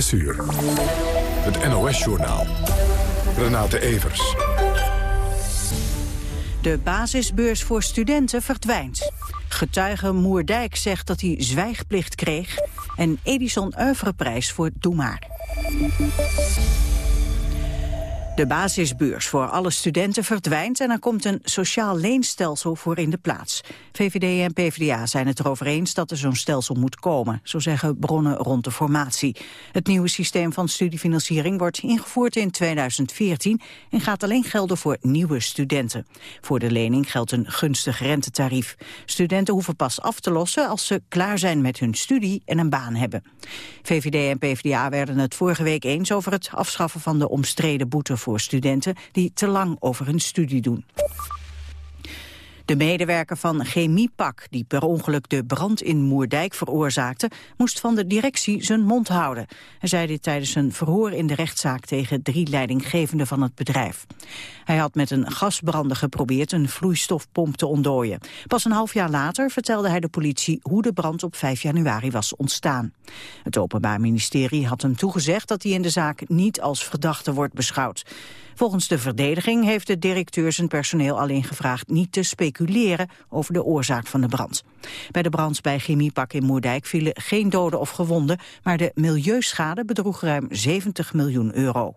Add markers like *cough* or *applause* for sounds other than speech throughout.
6 uur. Het NOS-journaal. Renate Evers. De basisbeurs voor studenten verdwijnt. Getuige Moerdijk zegt dat hij zwijgplicht kreeg. En Edison Oeuvreprijs voor Doe Maar. De basisbeurs voor alle studenten verdwijnt en er komt een sociaal leenstelsel voor in de plaats. VVD en PvdA zijn het erover eens dat er zo'n stelsel moet komen, zo zeggen bronnen rond de formatie. Het nieuwe systeem van studiefinanciering wordt ingevoerd in 2014 en gaat alleen gelden voor nieuwe studenten. Voor de lening geldt een gunstig rentetarief. Studenten hoeven pas af te lossen als ze klaar zijn met hun studie en een baan hebben. VVD en PvdA werden het vorige week eens over het afschaffen van de omstreden boete voor studenten die te lang over hun studie doen. De medewerker van Chemiepak, die per ongeluk de brand in Moerdijk veroorzaakte, moest van de directie zijn mond houden. Hij zei dit tijdens een verhoor in de rechtszaak tegen drie leidinggevenden van het bedrijf. Hij had met een gasbrander geprobeerd een vloeistofpomp te ontdooien. Pas een half jaar later vertelde hij de politie hoe de brand op 5 januari was ontstaan. Het Openbaar Ministerie had hem toegezegd dat hij in de zaak niet als verdachte wordt beschouwd. Volgens de verdediging heeft de directeur zijn personeel alleen gevraagd niet te speculeren over de oorzaak van de brand. Bij de brand bij Chemiepak in Moerdijk vielen geen doden of gewonden, maar de milieuschade bedroeg ruim 70 miljoen euro.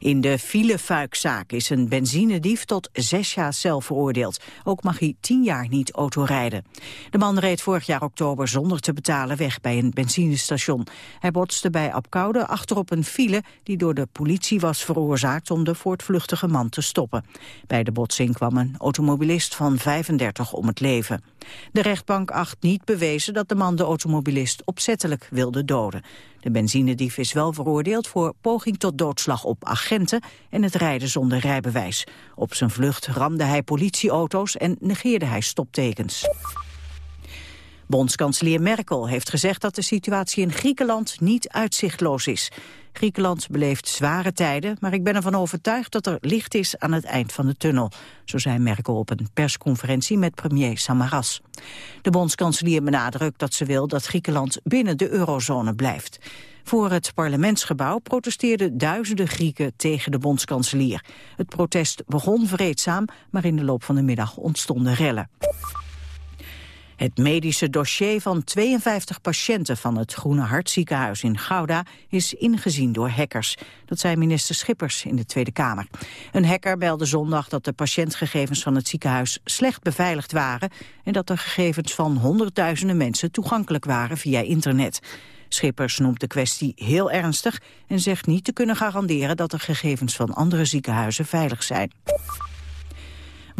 In de filefuikzaak is een benzinedief tot zes jaar cel veroordeeld. Ook mag hij tien jaar niet autorijden. De man reed vorig jaar oktober zonder te betalen weg bij een benzinestation. Hij botste bij Apkoude achterop een file die door de politie was veroorzaakt om de voortvluchtige man te stoppen. Bij de botsing kwam een automobilist van 35 om het leven. De rechtbank acht niet bewezen dat de man de automobilist opzettelijk wilde doden. De benzinedief is wel veroordeeld voor poging tot doodslag op agenten en het rijden zonder rijbewijs. Op zijn vlucht ramde hij politieauto's en negeerde hij stoptekens. Bondskanselier Merkel heeft gezegd dat de situatie in Griekenland niet uitzichtloos is. Griekenland beleeft zware tijden, maar ik ben ervan overtuigd dat er licht is aan het eind van de tunnel. Zo zei Merkel op een persconferentie met premier Samaras. De bondskanselier benadrukt dat ze wil dat Griekenland binnen de eurozone blijft. Voor het parlementsgebouw protesteerden duizenden Grieken tegen de bondskanselier. Het protest begon vreedzaam, maar in de loop van de middag ontstonden rellen. Het medische dossier van 52 patiënten van het Groene Hartziekenhuis in Gouda is ingezien door hackers. Dat zei minister Schippers in de Tweede Kamer. Een hacker belde zondag dat de patiëntgegevens van het ziekenhuis slecht beveiligd waren en dat de gegevens van honderdduizenden mensen toegankelijk waren via internet. Schippers noemt de kwestie heel ernstig en zegt niet te kunnen garanderen dat de gegevens van andere ziekenhuizen veilig zijn.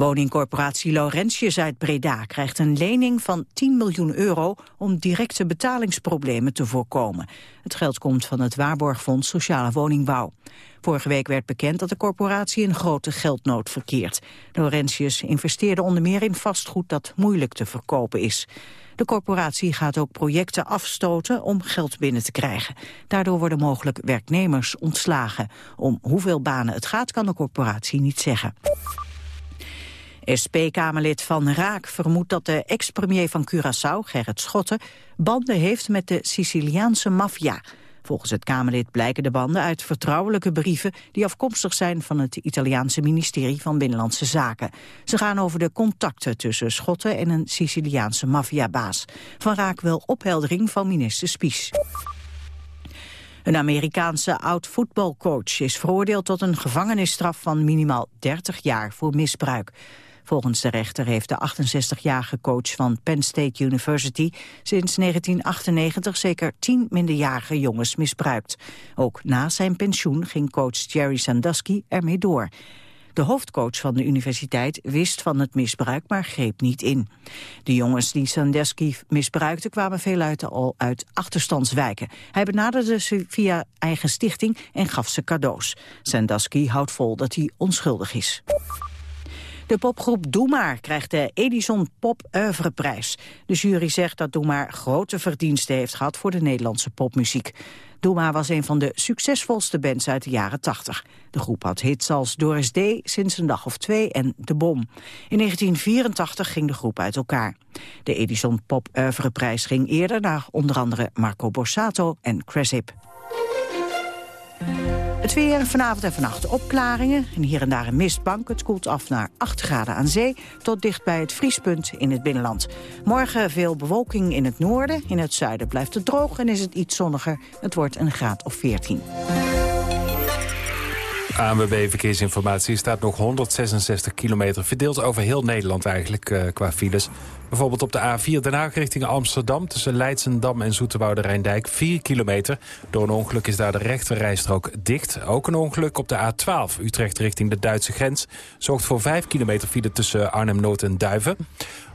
Woningcorporatie Laurentius uit Breda krijgt een lening van 10 miljoen euro om directe betalingsproblemen te voorkomen. Het geld komt van het Waarborgfonds Sociale Woningbouw. Vorige week werd bekend dat de corporatie een grote geldnood verkeert. Laurentius investeerde onder meer in vastgoed dat moeilijk te verkopen is. De corporatie gaat ook projecten afstoten om geld binnen te krijgen. Daardoor worden mogelijk werknemers ontslagen. Om hoeveel banen het gaat kan de corporatie niet zeggen. SP-Kamerlid Van Raak vermoedt dat de ex-premier van Curaçao, Gerrit Schotten, banden heeft met de Siciliaanse maffia. Volgens het Kamerlid blijken de banden uit vertrouwelijke brieven die afkomstig zijn van het Italiaanse ministerie van Binnenlandse Zaken. Ze gaan over de contacten tussen Schotten en een Siciliaanse maffiabaas. Van Raak wil opheldering van minister Spies. Een Amerikaanse oud-voetbalcoach is veroordeeld tot een gevangenisstraf van minimaal 30 jaar voor misbruik. Volgens de rechter heeft de 68-jarige coach van Penn State University sinds 1998 zeker tien minderjarige jongens misbruikt. Ook na zijn pensioen ging coach Jerry Sandusky ermee door. De hoofdcoach van de universiteit wist van het misbruik, maar greep niet in. De jongens die Sandusky misbruikte kwamen veeluiten al uit achterstandswijken. Hij benaderde ze via eigen stichting en gaf ze cadeaus. Sandusky houdt vol dat hij onschuldig is. De popgroep Doe krijgt de Edison Pop Oeuvreprijs. De jury zegt dat Doe grote verdiensten heeft gehad voor de Nederlandse popmuziek. Doema was een van de succesvolste bands uit de jaren 80. De groep had hits als Doris D, Sinds een dag of twee en De Bom. In 1984 ging de groep uit elkaar. De Edison Pop Prijs ging eerder naar onder andere Marco Borsato en Cresip. Het weer vanavond en vannacht opklaringen. En hier en daar een mistbank. Het koelt af naar 8 graden aan zee... tot dicht bij het vriespunt in het binnenland. Morgen veel bewolking in het noorden. In het zuiden blijft het droog en is het iets zonniger. Het wordt een graad of 14. ANWB Verkeersinformatie staat nog 166 kilometer... verdeeld over heel Nederland eigenlijk uh, qua files. Bijvoorbeeld op de A4 Den Haag richting Amsterdam... tussen Leidsendam en Zoeterwoude Rijndijk, 4 kilometer. Door een ongeluk is daar de rechte rijstrook dicht. Ook een ongeluk op de A12 Utrecht richting de Duitse grens... zorgt voor 5 kilometer file tussen Arnhem-Noord en Duiven.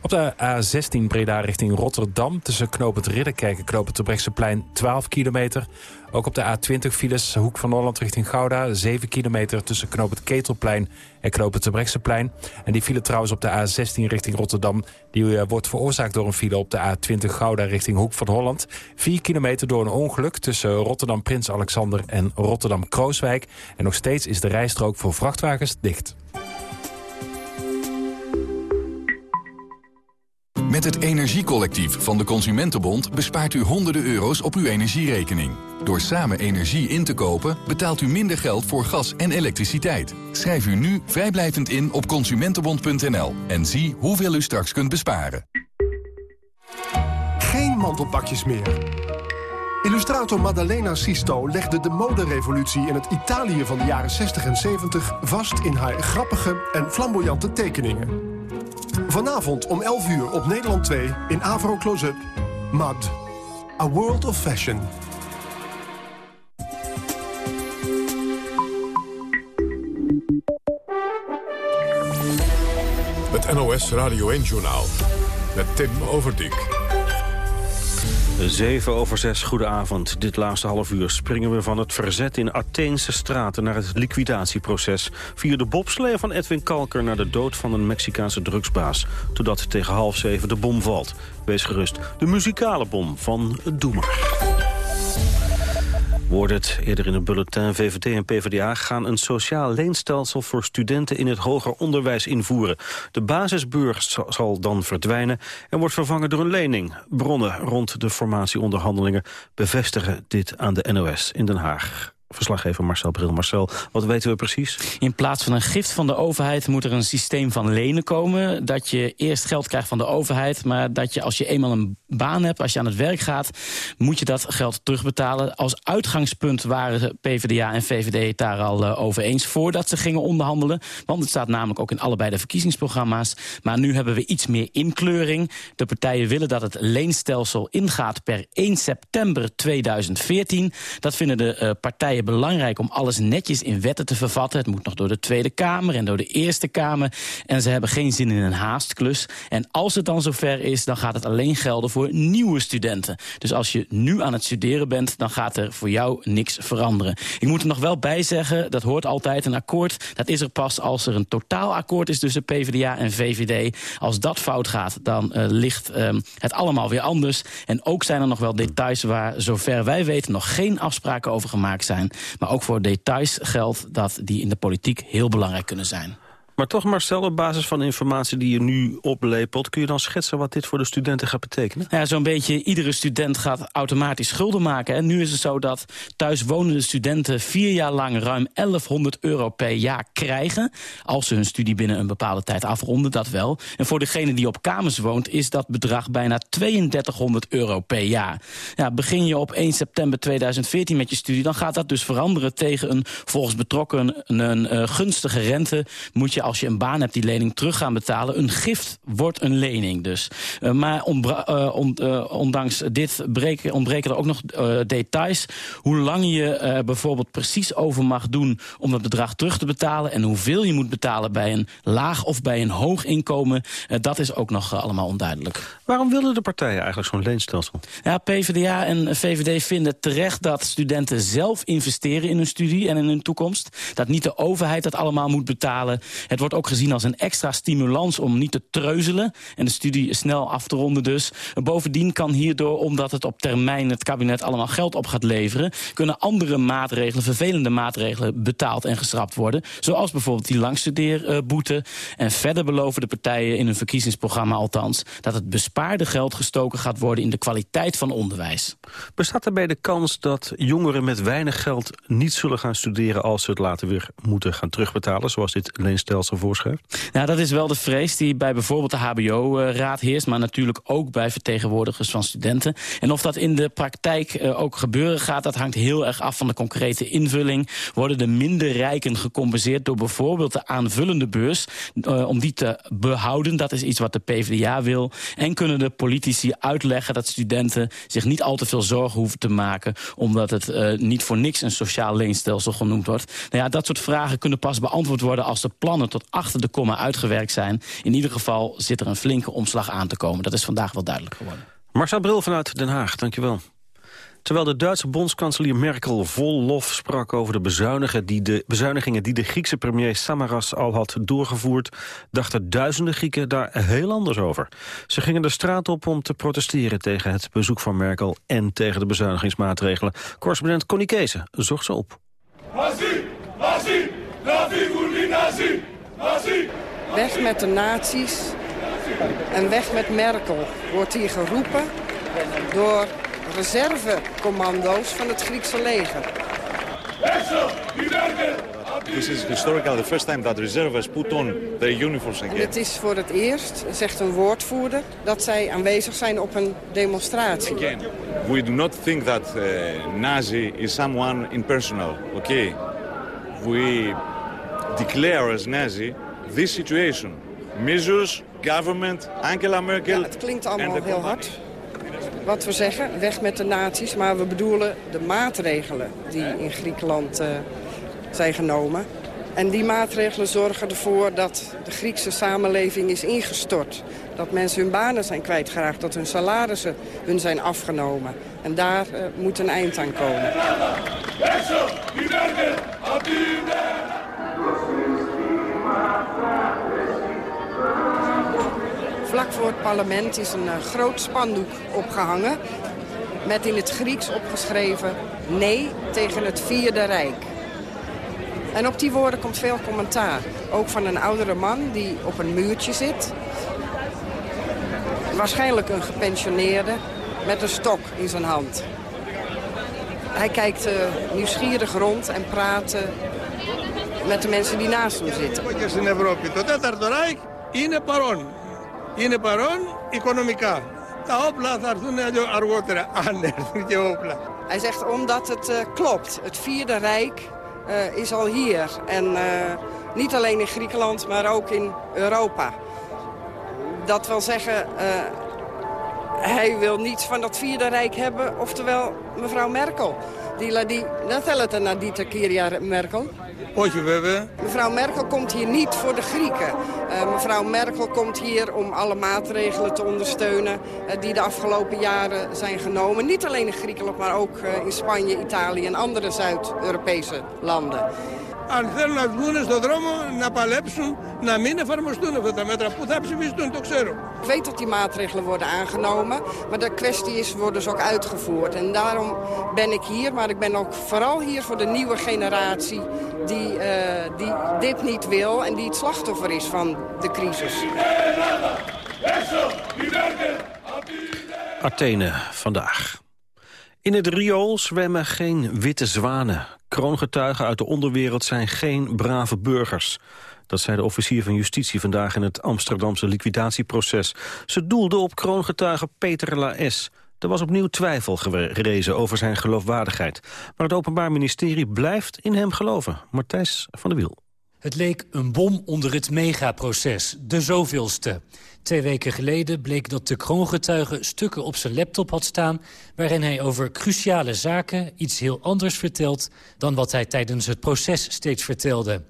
Op de A16 Breda richting Rotterdam... tussen Knopend Ridderkerk en Knopend Terbrechtseplein 12 kilometer. Ook op de A20 files Hoek van Holland richting Gouda... 7 kilometer tussen Knopend Ketelplein en Knopend Terbrechtseplein. En die file trouwens op de A16 richting Rotterdam... die eh, wordt veroorzaakt door een file op de A20 Gouda richting Hoek van Holland. 4 kilometer door een ongeluk tussen Rotterdam Prins Alexander en Rotterdam Krooswijk. En nog steeds is de rijstrook voor vrachtwagens dicht. Met het Energiecollectief van de Consumentenbond bespaart u honderden euro's op uw energierekening. Door samen energie in te kopen betaalt u minder geld voor gas en elektriciteit. Schrijf u nu vrijblijvend in op consumentenbond.nl en zie hoeveel u straks kunt besparen. Geen mantelpakjes meer. Illustrator Maddalena Sisto legde de moderevolutie in het Italië van de jaren 60 en 70 vast in haar grappige en flamboyante tekeningen. Vanavond om 11 uur op Nederland 2 in Avro Close-up. Mud. A World of Fashion. Het NOS Radio 1-journaal met Tim Overdijk. 7 over 6, goedenavond. Dit laatste half uur springen we van het verzet in Atheense straten... naar het liquidatieproces. Via de bobslee van Edwin Kalker naar de dood van een Mexicaanse drugsbaas. Totdat tegen half zeven de bom valt. Wees gerust, de muzikale bom van Doemer. Wordt het eerder in het bulletin VVD en PvdA gaan een sociaal leenstelsel voor studenten in het hoger onderwijs invoeren. De basisbeurs zal dan verdwijnen en wordt vervangen door een lening. Bronnen rond de formatieonderhandelingen bevestigen dit aan de NOS in Den Haag verslaggever Marcel Bril. Marcel, wat weten we precies? In plaats van een gift van de overheid moet er een systeem van lenen komen. Dat je eerst geld krijgt van de overheid, maar dat je als je eenmaal een baan hebt, als je aan het werk gaat, moet je dat geld terugbetalen. Als uitgangspunt waren PvdA en VVD het daar al uh, over eens voordat ze gingen onderhandelen. Want het staat namelijk ook in allebei de verkiezingsprogramma's. Maar nu hebben we iets meer inkleuring. De partijen willen dat het leenstelsel ingaat per 1 september 2014. Dat vinden de uh, partijen belangrijk om alles netjes in wetten te vervatten. Het moet nog door de Tweede Kamer en door de Eerste Kamer. En ze hebben geen zin in een haastklus. En als het dan zover is, dan gaat het alleen gelden voor nieuwe studenten. Dus als je nu aan het studeren bent, dan gaat er voor jou niks veranderen. Ik moet er nog wel bij zeggen, dat hoort altijd, een akkoord... dat is er pas als er een totaalakkoord is tussen PvdA en VVD. Als dat fout gaat, dan uh, ligt uh, het allemaal weer anders. En ook zijn er nog wel details waar, zover wij weten... nog geen afspraken over gemaakt zijn. Maar ook voor details geldt dat die in de politiek heel belangrijk kunnen zijn. Maar toch, Marcel, op basis van informatie die je nu oplepelt... kun je dan schetsen wat dit voor de studenten gaat betekenen? Ja, zo'n beetje iedere student gaat automatisch schulden maken. En nu is het zo dat thuiswonende studenten vier jaar lang... ruim 1100 euro per jaar krijgen... als ze hun studie binnen een bepaalde tijd afronden, dat wel. En voor degene die op kamers woont... is dat bedrag bijna 3200 euro per jaar. Ja, begin je op 1 september 2014 met je studie... dan gaat dat dus veranderen tegen een volgens betrokken een, uh, gunstige rente... moet je als je een baan hebt die lening terug gaan betalen. Een gift wordt een lening dus. Uh, maar on, uh, ondanks dit breken, ontbreken er ook nog details. Hoe lang je bijvoorbeeld precies over mag doen om dat bedrag terug te betalen. En hoeveel je moet betalen bij een laag of bij een hoog inkomen. dat is ook nog allemaal onduidelijk. Waarom willen de partijen eigenlijk zo'n leenstelsel? Ja, PvdA en VVD vinden terecht dat studenten zelf investeren in hun studie en in hun toekomst. Dat niet de overheid dat allemaal moet betalen. Het wordt ook gezien als een extra stimulans om niet te treuzelen... en de studie snel af te ronden dus. Bovendien kan hierdoor, omdat het op termijn het kabinet allemaal geld op gaat leveren... kunnen andere maatregelen, vervelende maatregelen, betaald en geschrapt worden. Zoals bijvoorbeeld die langstudeerboete. En verder beloven de partijen in hun verkiezingsprogramma althans... dat het bespaarde geld gestoken gaat worden in de kwaliteit van onderwijs. Bestaat daarbij de kans dat jongeren met weinig geld niet zullen gaan studeren... als ze het later weer moeten gaan terugbetalen, zoals dit leenstelsel voorschrijft? Nou, dat is wel de vrees die bij bijvoorbeeld de HBO-raad heerst... maar natuurlijk ook bij vertegenwoordigers van studenten. En of dat in de praktijk uh, ook gebeuren gaat... dat hangt heel erg af van de concrete invulling. Worden de minder rijken gecompenseerd door bijvoorbeeld de aanvullende beurs... Uh, om die te behouden, dat is iets wat de PvdA wil. En kunnen de politici uitleggen dat studenten zich niet al te veel zorgen hoeven te maken... omdat het niet voor niks een sociaal leenstelsel genoemd wordt. Nou ja, dat soort vragen kunnen pas beantwoord worden... als de plannen tot achter de komma uitgewerkt zijn. In ieder geval zit er een flinke omslag aan te komen. Dat is vandaag wel duidelijk geworden. Marcel Bril vanuit Den Haag, dankjewel. Terwijl de Duitse bondskanselier Merkel vol lof sprak over de, bezuinigen die de bezuinigingen die de Griekse premier Samaras al had doorgevoerd, dachten duizenden Grieken daar heel anders over. Ze gingen de straat op om te protesteren tegen het bezoek van Merkel en tegen de bezuinigingsmaatregelen. Correspondent Connie Kees zocht ze op. Weg met de nazi's en weg met Merkel, wordt hier geroepen door reservecommando's van het Griekse leger. This is historical the first time that reservists put on their uniforms again. En het is voor het eerst, zegt een woordvoerder, dat zij aanwezig zijn op een demonstratie. Again, we do not think that uh, Nazi is someone impersonal, okay? We declare as Nazi this situation. Measures, government, Angela Merkel... Ja, het klinkt allemaal heel hard wat we zeggen, weg met de nazi's. Maar we bedoelen de maatregelen die in Griekenland uh, zijn genomen. En die maatregelen zorgen ervoor dat de Griekse samenleving is ingestort. Dat mensen hun banen zijn kwijtgeraakt, dat hun salarissen hun zijn afgenomen. En daar uh, moet een eind aan komen. voor het parlement is een eh, groot spandoek opgehangen... met in het Grieks opgeschreven nee tegen het Vierde Rijk. En op die woorden komt veel commentaar. Ook van een oudere man die op een muurtje zit. Waarschijnlijk een gepensioneerde met een stok in zijn hand. Hij kijkt eh, nieuwsgierig rond en praat met de mensen die naast hem zitten. Het is in Europa. Het Rijk in Paron Είναι παρόν οικονομικά. Τα όπλα θα έρθουν αργότερα, *laughs* αν έρθουν και όπλα. Hij zegt omdat het uh, klopt. Het Vierde Rijk uh, is al hier. En uh, niet alleen in Griekenland, maar ook in Europa. Dat wil zeggen, hij wil niets van dat Vierde Rijk hebben. Oftewel mevrouw Merkel. Die, die, dat helpt naar die Kyria Merkel. Mevrouw Merkel komt hier niet voor de Grieken. Uh, mevrouw Merkel komt hier om alle maatregelen te ondersteunen... Eh, die de afgelopen jaren zijn genomen. Niet alleen in Griekenland, maar ook eh, in Spanje, Italië en andere Zuid-Europese landen Αν θέλουν να βγουν στον δρόμο να παλέψουν, να μην εφαρμοστούν αυτά τα μέτρα. Πού θα ψηφιστούν, το ξέρω. Ik weet dat die maatregelen worden aangenomen, maar de kwestie is, worden ze ook uitgevoerd. En daarom ben ik hier, maar ik ben ook vooral hier voor de nieuwe generatie die, uh, die dit niet wil en die het slachtoffer is van de crisis. Athene vandaag. In het riool zwemmen geen witte zwanen. Kroongetuigen uit de onderwereld zijn geen brave burgers. Dat zei de officier van justitie vandaag in het Amsterdamse liquidatieproces. Ze doelde op kroongetuige Peter Laes. Er was opnieuw twijfel gerezen over zijn geloofwaardigheid. Maar het Openbaar Ministerie blijft in hem geloven. Martijs van der Wiel. Het leek een bom onder het megaproces, de zoveelste. Twee weken geleden bleek dat de kroongetuige stukken op zijn laptop had staan... waarin hij over cruciale zaken iets heel anders vertelt... dan wat hij tijdens het proces steeds vertelde.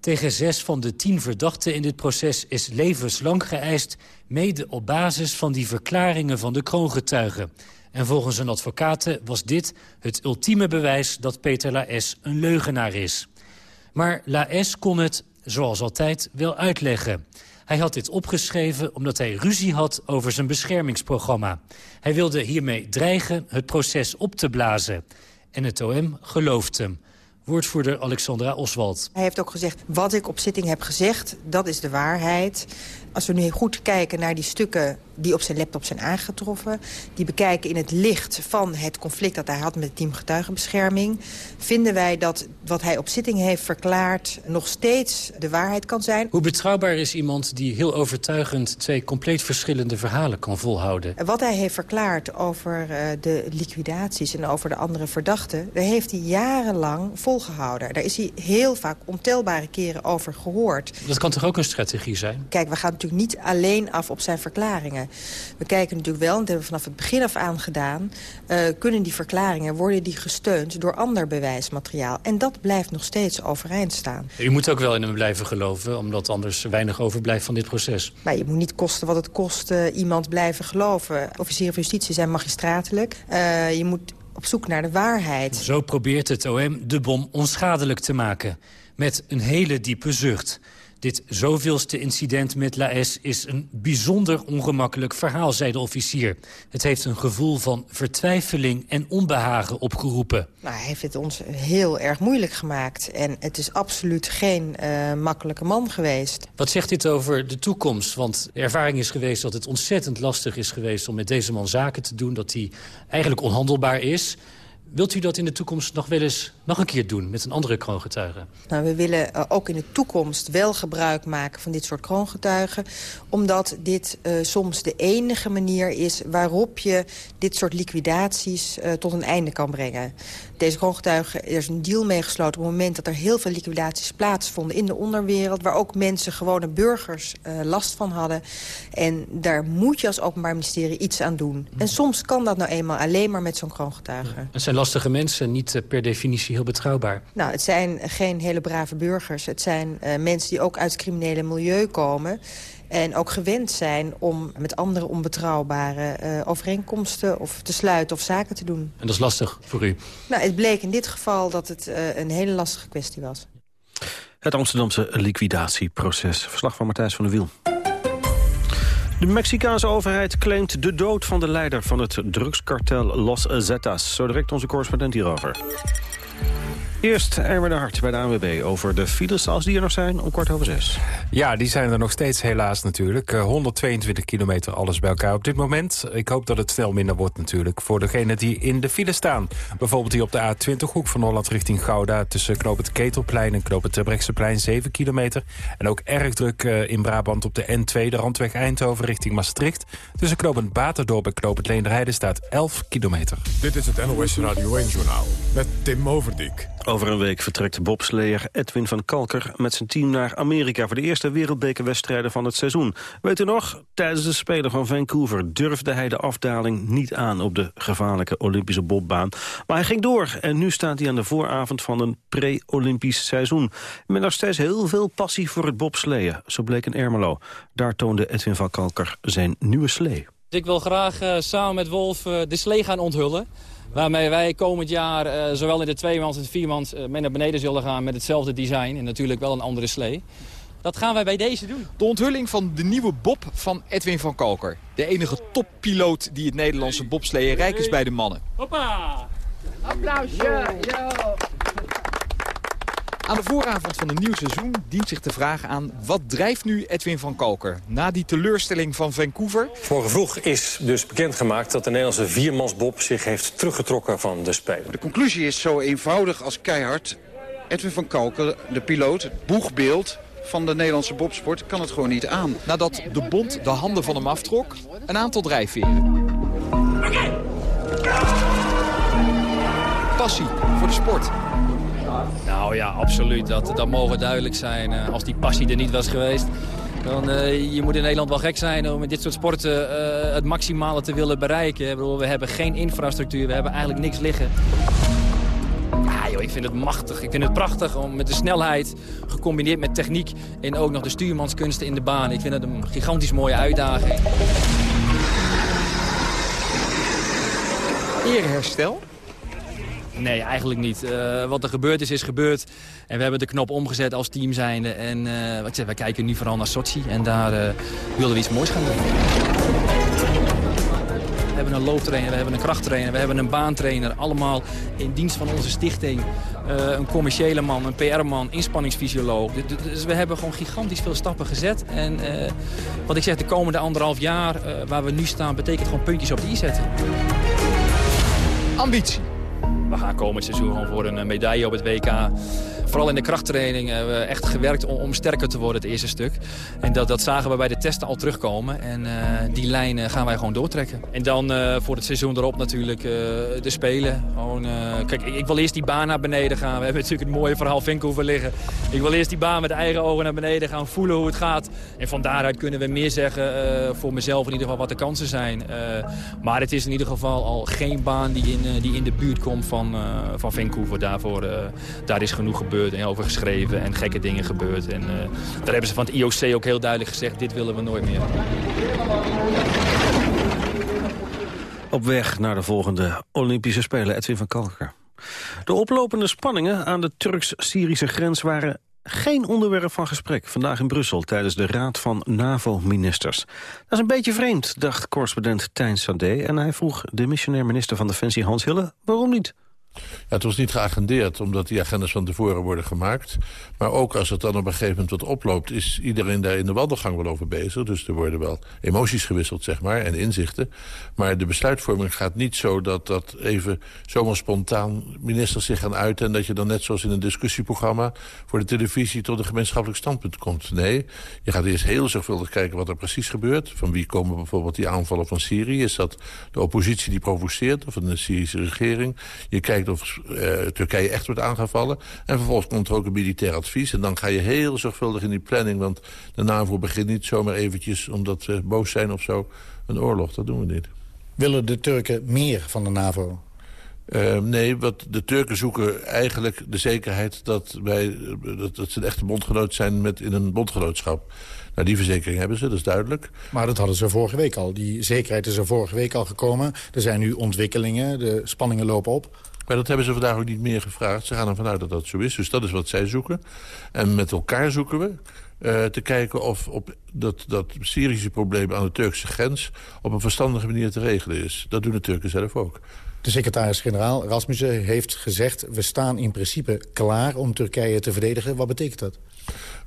Tegen zes van de tien verdachten in dit proces is levenslang geëist... mede op basis van die verklaringen van de kroongetuigen. En volgens een advocaten was dit het ultieme bewijs... dat Peter Laes een leugenaar is. Maar Laes kon het zoals altijd, wel uitleggen. Hij had dit opgeschreven omdat hij ruzie had over zijn beschermingsprogramma. Hij wilde hiermee dreigen het proces op te blazen. En het OM gelooft hem. Woordvoerder Alexandra Oswald. Hij heeft ook gezegd, wat ik op zitting heb gezegd, dat is de waarheid. Als we nu goed kijken naar die stukken die op zijn laptop zijn aangetroffen... die bekijken in het licht van het conflict dat hij had met het team getuigenbescherming... vinden wij dat wat hij op zitting heeft verklaard nog steeds de waarheid kan zijn. Hoe betrouwbaar is iemand die heel overtuigend twee compleet verschillende verhalen kan volhouden? Wat hij heeft verklaard over uh, de liquidaties en over de andere verdachten... daar heeft hij jarenlang volgehouden. Daar is hij heel vaak ontelbare keren over gehoord. Dat kan toch ook een strategie zijn? Kijk, we gaan natuurlijk niet alleen af op zijn verklaringen. We kijken natuurlijk wel, en dat hebben we vanaf het begin af aan gedaan... Uh, kunnen die verklaringen, worden die gesteund door ander bewijsmateriaal. En dat blijft nog steeds overeind staan. U moet ook wel in hem blijven geloven, omdat anders weinig overblijft van dit proces. Maar je moet niet kosten wat het kost uh, iemand blijven geloven. Officieren van justitie zijn magistratelijk. Uh, je moet op zoek naar de waarheid. Zo probeert het OM de bom onschadelijk te maken. Met een hele diepe zucht. Dit zoveelste incident met Laes is een bijzonder ongemakkelijk verhaal, zei de officier. Het heeft een gevoel van vertwijfeling en onbehagen opgeroepen. Nou, hij heeft het ons heel erg moeilijk gemaakt. En het is absoluut geen uh, makkelijke man geweest. Wat zegt dit over de toekomst? Want de ervaring is geweest dat het ontzettend lastig is geweest... om met deze man zaken te doen, dat hij eigenlijk onhandelbaar is... Wilt u dat in de toekomst nog wel eens nog een keer doen met een andere kroongetuige? Nou, we willen uh, ook in de toekomst wel gebruik maken van dit soort kroongetuigen. Omdat dit uh, soms de enige manier is waarop je dit soort liquidaties uh, tot een einde kan brengen. Deze kroongetuigen, er is een deal meegesloten op het moment dat er heel veel liquidaties plaatsvonden in de onderwereld. Waar ook mensen, gewone burgers, last van hadden. En daar moet je als Openbaar Ministerie iets aan doen. En soms kan dat nou eenmaal alleen maar met zo'n kroongetuige. Ja. Het zijn lastige mensen, niet per definitie heel betrouwbaar. Nou, het zijn geen hele brave burgers. Het zijn uh, mensen die ook uit het criminele milieu komen... En ook gewend zijn om met andere onbetrouwbare uh, overeenkomsten of te sluiten of zaken te doen. En dat is lastig voor u? Nou, het bleek in dit geval dat het uh, een hele lastige kwestie was. Het Amsterdamse liquidatieproces. Verslag van Matthijs van der Wiel. De Mexicaanse overheid claimt de dood van de leider van het drugskartel Los Zetas. Zo direct onze correspondent hierover. Eerst Erwin de Hart bij de ANWB over de files als die er nog zijn om kwart over zes. Ja, die zijn er nog steeds helaas natuurlijk. 122 kilometer alles bij elkaar op dit moment. Ik hoop dat het snel minder wordt natuurlijk voor degenen die in de file staan. Bijvoorbeeld hier op de A20 hoek van Holland richting Gouda... tussen knoop het Ketelplein en knoop het Terbrechtseplein 7 kilometer. En ook erg druk in Brabant op de N2, de randweg Eindhoven richting Maastricht. Tussen knoop het Baterdorp en knoop het Leenderheide staat 11 kilometer. Dit is het NOS Radio 1-journaal met Tim Overdijk. Over een week vertrekt bobsleer Edwin van Kalker met zijn team naar Amerika... voor de eerste wereldbekerwedstrijden van het seizoen. Weet u nog? Tijdens de Spelen van Vancouver durfde hij de afdaling niet aan... op de gevaarlijke Olympische bobbaan. Maar hij ging door en nu staat hij aan de vooravond van een pre-Olympisch seizoen. Met nog steeds heel veel passie voor het bobsleeën. Zo bleek in Ermelo. Daar toonde Edwin van Kalker zijn nieuwe slee. Ik wil graag uh, samen met Wolf uh, de slee gaan onthullen. Waarmee wij komend jaar uh, zowel in de tweemans en de viermans uh, mee naar beneden zullen gaan met hetzelfde design. En natuurlijk wel een andere slee. Dat gaan wij bij deze doen. De onthulling van de nieuwe bob van Edwin van Kalker. De enige toppiloot die het Nederlandse bobsleeën rijk is bij de mannen. Hoppa! Applausje! Aan de vooravond van een nieuw seizoen dient zich de vraag aan... wat drijft nu Edwin van Kalker na die teleurstelling van Vancouver? Vorige vroeg is dus bekendgemaakt dat de Nederlandse viermansbob... zich heeft teruggetrokken van de Spelen. De conclusie is zo eenvoudig als keihard. Edwin van Kalker, de piloot, het boegbeeld van de Nederlandse bobsport, kan het gewoon niet aan. Nadat de bond de handen van hem aftrok, een aantal drijfveren. Passie voor de sport. Nou ja, absoluut. Dat, dat mogen duidelijk zijn. Uh, als die passie er niet was geweest... Dan, uh, je moet in Nederland wel gek zijn om in dit soort sporten uh, het maximale te willen bereiken. Ik bedoel, we hebben geen infrastructuur, we hebben eigenlijk niks liggen. Ja, joh, ik vind het machtig. Ik vind het prachtig om met de snelheid, gecombineerd met techniek... en ook nog de stuurmanskunsten in de baan. Ik vind het een gigantisch mooie uitdaging. Ereherstel? Nee, eigenlijk niet. Uh, wat er gebeurd is, is gebeurd. En we hebben de knop omgezet als team zijnde. En uh, wat zeg, wij kijken nu vooral naar Sochi. En daar uh, wilden we iets moois gaan doen. We hebben een looptrainer, we hebben een krachttrainer, we hebben een baantrainer. Allemaal in dienst van onze stichting. een commerciële man, een PR-man, inspanningsfysioloog. Dus we hebben gewoon gigantisch veel stappen gezet. En wat ik zeg, de komende anderhalf jaar waar we nu staan... betekent gewoon puntjes op de i zetten. Ambitie we gaan komend seizoen gewoon voor een eh, medaille op het WK. Vooral in de krachttraining hebben we echt gewerkt om, om, sterker te worden, het eerste stuk. En dat, dat zagen we bij de testen al terugkomen. En uh, die lijn gaan wij gewoon doortrekken. En dan uh, voor het seizoen erop natuurlijk de Spelen. Gewoon, kijk, ik, ik, wil eerst die baan naar beneden gaan. We hebben natuurlijk het mooie verhaal Vancouver liggen. Ik wil eerst die baan met eigen ogen naar beneden gaan voelen hoe het gaat. En van daaruit kunnen we meer zeggen voor mezelf in ieder geval wat de kansen zijn. maar het is in ieder geval al geen baan die in, die in de buurt komt van, van Vancouver. Daarvoor, daar is genoeg gebeurd en over geschreven en gekke dingen gebeurd. En uh, daar hebben ze van het IOC ook heel duidelijk gezegd, dit willen we nooit meer. Op weg naar de volgende Olympische Spelen, Edwin van Kalker. De oplopende spanningen aan de Turks-Syrische grens waren geen onderwerp van gesprek vandaag in Brussel tijdens de Raad van NAVO-ministers. Dat is een beetje vreemd, dacht correspondent Tijn Sade. En hij vroeg de missionair minister van Defensie Hans Hille waarom niet. Ja, het was niet geagendeerd, omdat die agendas van tevoren worden gemaakt. Maar ook als het dan op een gegeven moment wat oploopt... is iedereen daar in de wandelgang wel over bezig. Dus er worden wel emoties gewisseld, zeg maar, en inzichten. Maar de besluitvorming gaat niet zo dat dat even zomaar spontaan... ministers zich gaan uiten en dat je dan net zoals in een discussieprogramma... voor de televisie tot een gemeenschappelijk standpunt komt. Nee, je gaat eerst heel zorgvuldig kijken wat er precies gebeurt. Van wie komen bijvoorbeeld die aanvallen van Syrië? Is dat de oppositie die provoceert of de Syrische regering? Je kijkt of uh, Turkije echt wordt aangevallen. En vervolgens komt er ook een militair advies. En dan ga je heel zorgvuldig in die planning. Want de NAVO begint niet zomaar eventjes, omdat ze boos zijn of zo, een oorlog. Dat doen we niet. Willen de Turken meer van de NAVO? Uh, nee, wat de Turken zoeken eigenlijk de zekerheid dat, wij, dat, dat ze een echte bondgenoot zijn met, in een bondgenootschap. Nou, die verzekering hebben ze, dat is duidelijk. Maar dat hadden ze vorige week al. Die zekerheid is er vorige week al gekomen. Er zijn nu ontwikkelingen, de spanningen lopen op. Maar dat hebben ze vandaag ook niet meer gevraagd. Ze gaan ervan uit dat dat zo is. Dus dat is wat zij zoeken. En met elkaar zoeken we uh, te kijken of op dat, dat Syrische probleem aan de Turkse grens... op een verstandige manier te regelen is. Dat doen de Turken zelf ook. De secretaris-generaal Rasmussen heeft gezegd... we staan in principe klaar om Turkije te verdedigen. Wat betekent dat?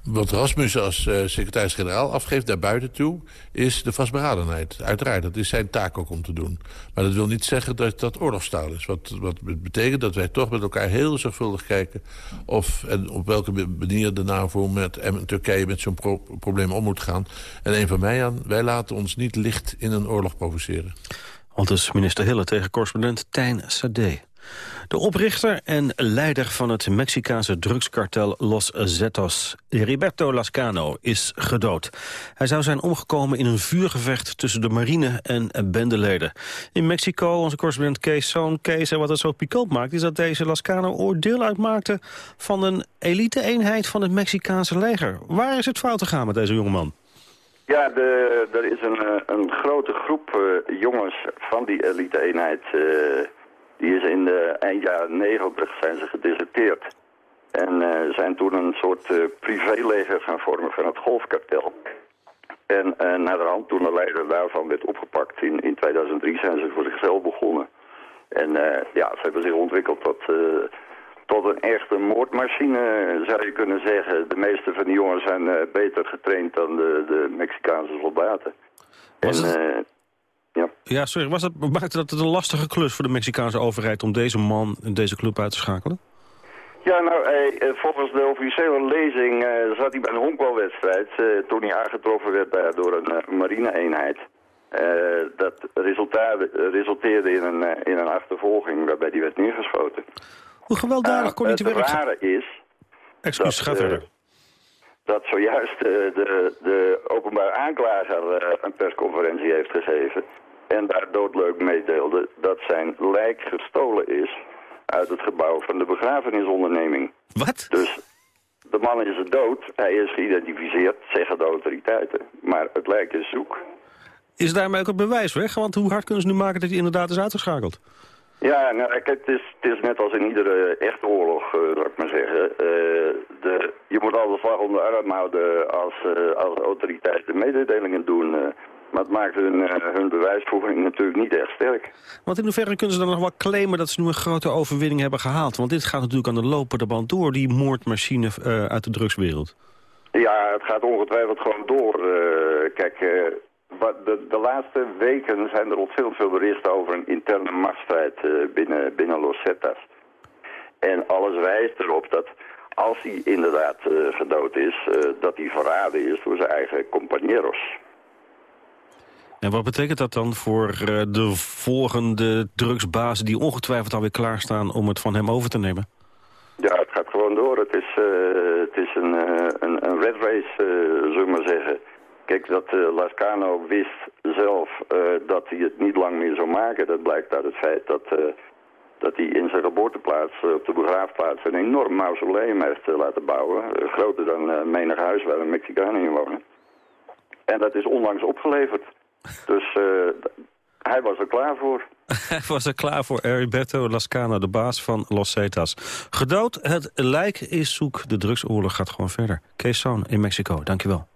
Wat Rasmussen als uh, secretaris-generaal afgeeft naar buiten toe... is de vastberadenheid. Uiteraard, dat is zijn taak ook om te doen. Maar dat wil niet zeggen dat dat oorlogstaal is. Wat, wat betekent dat wij toch met elkaar heel zorgvuldig kijken... of en op welke manier de NAVO met, en Turkije met zo'n pro probleem om moet gaan. En een van mij aan, wij laten ons niet licht in een oorlog provoceren. Aldus minister Hille tegen correspondent Tijn Sade. De oprichter en leider van het Mexicaanse drugskartel Los Zetos, Heriberto Lascano, is gedood. Hij zou zijn omgekomen in een vuurgevecht tussen de marine en bendeleden. In Mexico, onze correspondent Kees Zoon. Kees, en wat het zo pikant maakt... is dat deze Lascano oordeel uitmaakte van een elite-eenheid van het Mexicaanse leger. Waar is het fout gegaan met deze jongeman? Ja, de, er is een, eh, een grote groep uh, jongens van die elite-eenheid... Uh, die is in de eind jaren negentig zijn ze gedeserteerd. En uh, zijn toen een soort uh, privéleger gaan vormen van het golfkartel. En uh, naar de hand, toen de leider daarvan werd opgepakt in, in 2003, zijn ze voor zichzelf begonnen. En ja, ze hebben zich ontwikkeld tot, tot een echte moordmachine, zou je kunnen zeggen. De meeste van die jongens zijn beter getraind dan de, de Mexicaanse soldaten. en, ja. ja, sorry. Was dat, maakte dat het een lastige klus voor de Mexicaanse overheid... om deze man in deze club uit te schakelen? Ja, nou, eh, volgens de officiële lezing eh, zat hij bij een honkbalwedstrijd... Eh, toen hij aangetroffen werd door een uh, marine-eenheid. dat resulteerde in een, in een achtervolging waarbij hij werd neergeschoten. Hoe gewelddadig kon hij te werk gaan? Het rare is... Excuus, ga verder. Dat zojuist de, de openbaar aanklager een persconferentie heeft gegeven en daar doodleuk meedeelde dat zijn lijk gestolen is uit het gebouw van de begrafenisonderneming. Wat? Dus de man is dood, hij is geïdentificeerd, zeggen de autoriteiten, maar het lijk is zoek. Is daarmee ook het bewijs weg? Want hoe hard kunnen ze nu maken dat hij inderdaad is uitgeschakeld? Ja, nou, kijk, het, is, het is net als in iedere echte oorlog, uh, zou ik maar zeggen. Uh, de, je moet altijd slag onder de arm houden als, uh, als autoriteiten mededelingen doen. maar het maakt hun, hun bewijsvoering natuurlijk niet echt sterk. Want in hoeverre kunnen ze dan nog wel claimen dat ze nu een grote overwinning hebben gehaald? Want dit gaat natuurlijk aan de lopende band door, die moordmachine uit de drugswereld. Ja, het gaat ongetwijfeld gewoon door. kijk, de, de, laatste weken zijn er ontzettend veel berichten over een interne machtsstrijd uh, binnen, binnen Los Zetas. En alles wijst erop dat als hij inderdaad uh, gedood is, uh, dat hij verraden is door zijn eigen compañeros. En wat betekent dat dan voor de volgende drugsbazen die ongetwijfeld alweer klaarstaan om het van hem over te nemen? Ja, het gaat gewoon door. Het is, het is een, een, een red race, zullen we maar zeggen. Kijk, dat uh, Lascano wist zelf uh, dat hij het niet lang meer zou maken. Dat blijkt uit het feit dat, uh, dat hij in zijn geboorteplaats, op de begraafplaats, een enorm mausoleum heeft laten bouwen. groter dan menig huis waar een Mexicaan in wonen. En dat is onlangs opgeleverd. Dus hij was er klaar voor. *laughs* Hij was er klaar voor. Heriberto Lascano, de baas van Los Zetas. Gedood, het lijk is zoek. De drugsoorlog gaat gewoon verder. Kees in Mexico, dankjewel.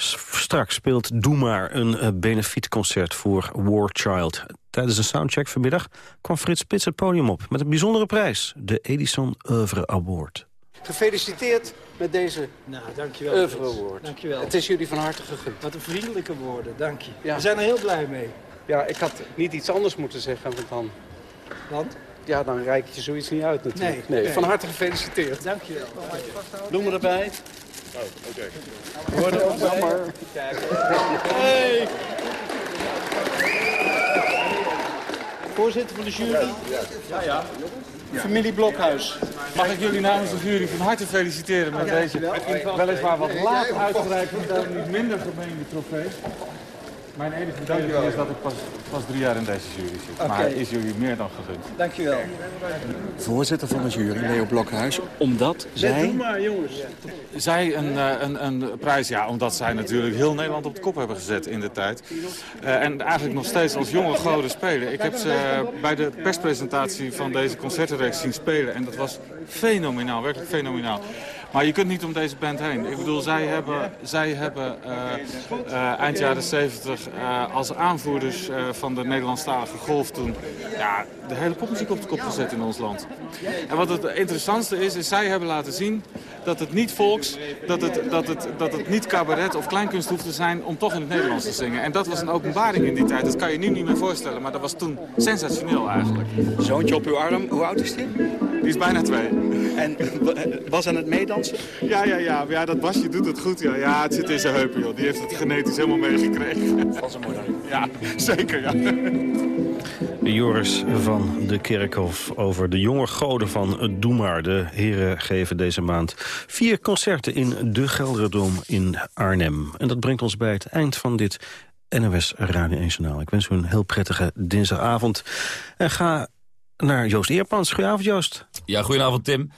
Straks speelt Doe Maar een uh, benefietconcert voor War Child. Tijdens een soundcheck vanmiddag kwam Frits Spits het podium op... met een bijzondere prijs, de Edison Oeuvre Award. Gefeliciteerd met deze nou, dankjewel, Oeuvre Award. Dankjewel. Het is jullie van harte gegund. Wat een vriendelijke woorden, dank je. Ja. We zijn er heel blij mee. Ja, ik had niet iets anders moeten zeggen, want dan... Want? Ja, dan reik je zoiets niet uit natuurlijk. Nee, nee. Van harte gefeliciteerd. Dankjewel. Bloemen erbij. Oh, oké. Okay. Worden ook jammer. Hey! Voorzitter van de jury. Ja, ja. Familie Blokhuis. Mag ik jullie namens de jury van harte feliciteren met deze weliswaar wat laat uitgereikt, maar niet minder gemeende trofee. Mijn enige verdediging is dat ik pas, pas drie jaar in deze jury zit. Okay. Maar is jullie meer dan gegund. Dankjewel. Voorzitter van de jury, Leo Blokhuis. Omdat zij... Doe maar, jongens. Zij een, een, een prijs, ja, omdat zij natuurlijk heel Nederland op de kop hebben gezet in de tijd. Uh, en eigenlijk nog steeds als jonge goden spelen. Ik heb ze bij de perspresentatie van deze concertenreeks zien spelen. En dat was fenomenaal, werkelijk fenomenaal. Maar je kunt niet om deze band heen. Ik bedoel, zij hebben, zij hebben uh, uh, eind jaren 70 uh, als aanvoerders van de Nederlandstalige golf toen ja, de hele popmuziek op de kop gezet in ons land. En wat het interessantste is, is zij hebben laten zien dat het niet volks, dat het, dat het, dat het niet cabaret of kleinkunst hoeft te zijn om toch in het Nederlands te zingen. En dat was een openbaring in die tijd. Dat kan je nu niet meer voorstellen, maar dat was toen sensationeel eigenlijk. Zoontje op uw arm, hoe oud is die? Die is bijna twee. En was aan het meedansen? Ja, ja, ja. ja dat Basje doet het goed. Ja, ja het zit in zijn heupen, joh. Die heeft het genetisch helemaal meegekregen. Van zijn moeder? Ja, *laughs* zeker, ja. Joris van de Kerkhof over de jonge goden van Doemar. De heren geven deze maand vier concerten in de Gelderdoom in Arnhem. En dat brengt ons bij het eind van dit NOS Radio 1 Journaal. Ik wens u een heel prettige dinsdagavond. En ga naar Joost Eerpans. Goedenavond, Joost. Ja, goedenavond, Tim.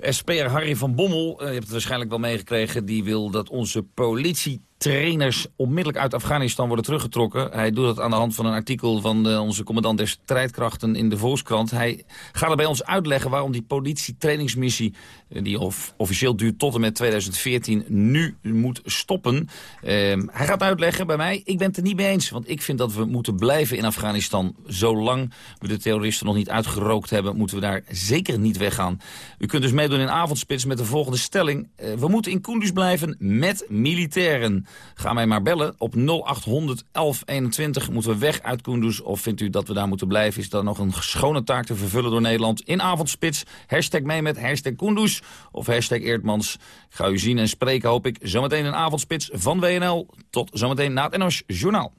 SP'er Harry van Bommel, eh, je hebt het waarschijnlijk wel meegekregen... die wil dat onze politie trainers onmiddellijk uit Afghanistan worden teruggetrokken. Hij doet dat aan de hand van een artikel van de, onze commandant der strijdkrachten in de Volkskrant. Hij gaat er bij ons uitleggen waarom die politietrainingsmissie, eh, die of, officieel duurt tot en met 2014, nu moet stoppen. Uh, hij gaat uitleggen bij mij, ik ben het er niet mee eens. Want ik vind dat we moeten blijven in Afghanistan. Zolang we de terroristen nog niet uitgerookt hebben, moeten we daar zeker niet weggaan. U kunt dus meedoen in avondspits met de volgende stelling. Uh, we moeten in Kunduz blijven met militairen. Ga mij maar bellen op 0800 1121. Moeten we weg uit Kunduz of vindt u dat we daar moeten blijven? Is er nog een schone taak te vervullen door Nederland in avondspits? Hashtag mee met hashtag of hashtag Eerdmans. Ik ga u zien en spreken hoop ik zometeen een avondspits van WNL. Tot zometeen na het NOS Journaal.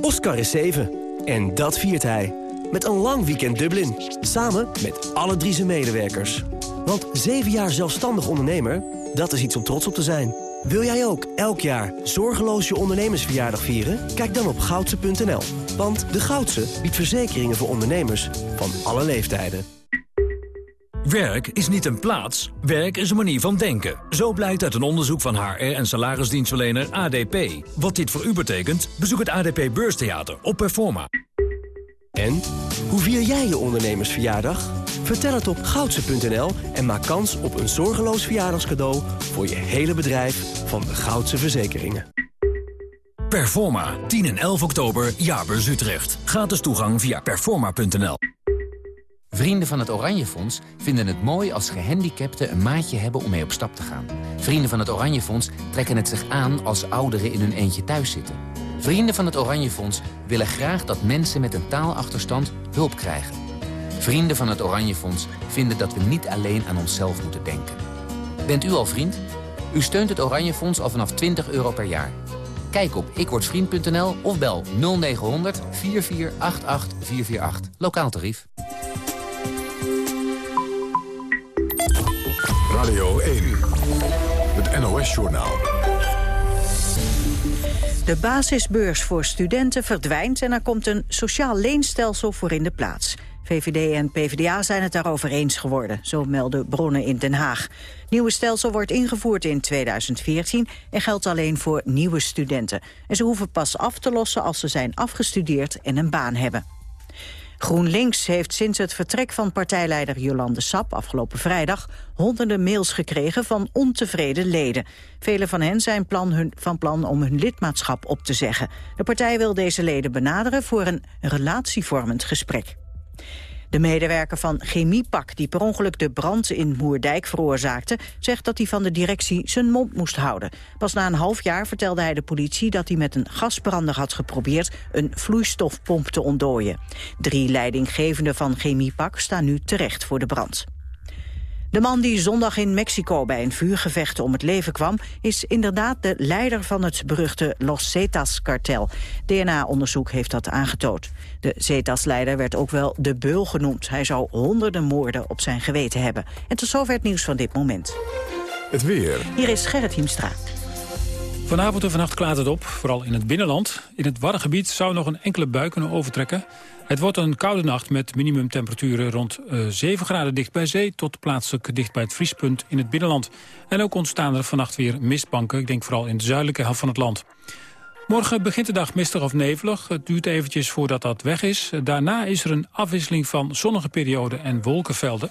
Oscar is 7 en dat viert hij. Met een lang weekend Dublin. Samen met alle drie zijn medewerkers. Want 7 jaar zelfstandig ondernemer, dat is iets om trots op te zijn. Wil jij ook elk jaar zorgeloos je ondernemersverjaardag vieren? Kijk dan op goudse.nl. Want de Goudse biedt verzekeringen voor ondernemers van alle leeftijden. Werk is niet een plaats, werk is een manier van denken. Zo blijkt uit een onderzoek van HR en salarisdienstverlener ADP. Wat dit voor u betekent, bezoek het ADP Beurstheater op Performa. En, hoe vier jij je ondernemersverjaardag? Vertel het op goudse.nl en maak kans op een zorgeloos verjaardagscadeau... voor je hele bedrijf van de Goudse Verzekeringen. Performa, 10 en 11 oktober, Jaarbeurs Utrecht. Gratis toegang via performa.nl. Vrienden van het Oranje Fonds vinden het mooi als gehandicapten een maatje hebben om mee op stap te gaan. Vrienden van het Oranje Fonds trekken het zich aan als ouderen in hun eentje thuis zitten. Vrienden van het Oranje Fonds willen graag dat mensen met een taalachterstand hulp krijgen. Vrienden van het Oranje Fonds vinden dat we niet alleen aan onszelf moeten denken. Bent u al vriend? U steunt het Oranje Fonds al vanaf 20 euro per jaar. Kijk op ikwordvriend.nl of bel 0900 4488 448. Lokaal tarief. Radio 1, het NOS-journaal. De basisbeurs voor studenten verdwijnt en er komt een sociaal leenstelsel voor in de plaats. VVD en PvdA zijn het daarover eens geworden, zo melden bronnen in Den Haag. nieuwe stelsel wordt ingevoerd in 2014 en geldt alleen voor nieuwe studenten. En ze hoeven pas af te lossen als ze zijn afgestudeerd en een baan hebben. GroenLinks heeft sinds het vertrek van partijleider Jolande Sap afgelopen vrijdag honderden mails gekregen van ontevreden leden. Vele van hen zijn plan hun, van plan om hun lidmaatschap op te zeggen. De partij wil deze leden benaderen voor een relatievormend gesprek. De medewerker van Chemiepak, die per ongeluk de brand in Moerdijk veroorzaakte, zegt dat hij van de directie zijn mond moest houden. Pas na een half jaar vertelde hij de politie dat hij met een gasbrander had geprobeerd een vloeistofpomp te ontdooien. Drie leidinggevenden van Chemiepak staan nu terecht voor de brand. De man die zondag in Mexico bij een vuurgevecht om het leven kwam... is inderdaad de leider van het beruchte Los Zetas-kartel. DNA-onderzoek heeft dat aangetoond. De Zetas-leider werd ook wel de Beul genoemd. Hij zou honderden moorden op zijn geweten hebben. En tot zover het nieuws van dit moment. Het weer. Hier is Gerrit Hiemstra. Vanavond en vannacht klaart het op, vooral in het binnenland. In het Waddengebied zou nog een enkele bui kunnen overtrekken. Het wordt een koude nacht met minimumtemperaturen rond uh, 7 graden dicht bij zee... tot plaatselijk dicht bij het vriespunt in het binnenland. En ook ontstaan er vannacht weer mistbanken, ik denk vooral in de zuidelijke helft van het land. Morgen begint de dag mistig of nevelig. Het duurt eventjes voordat dat weg is. Daarna is er een afwisseling van zonnige perioden en wolkenvelden.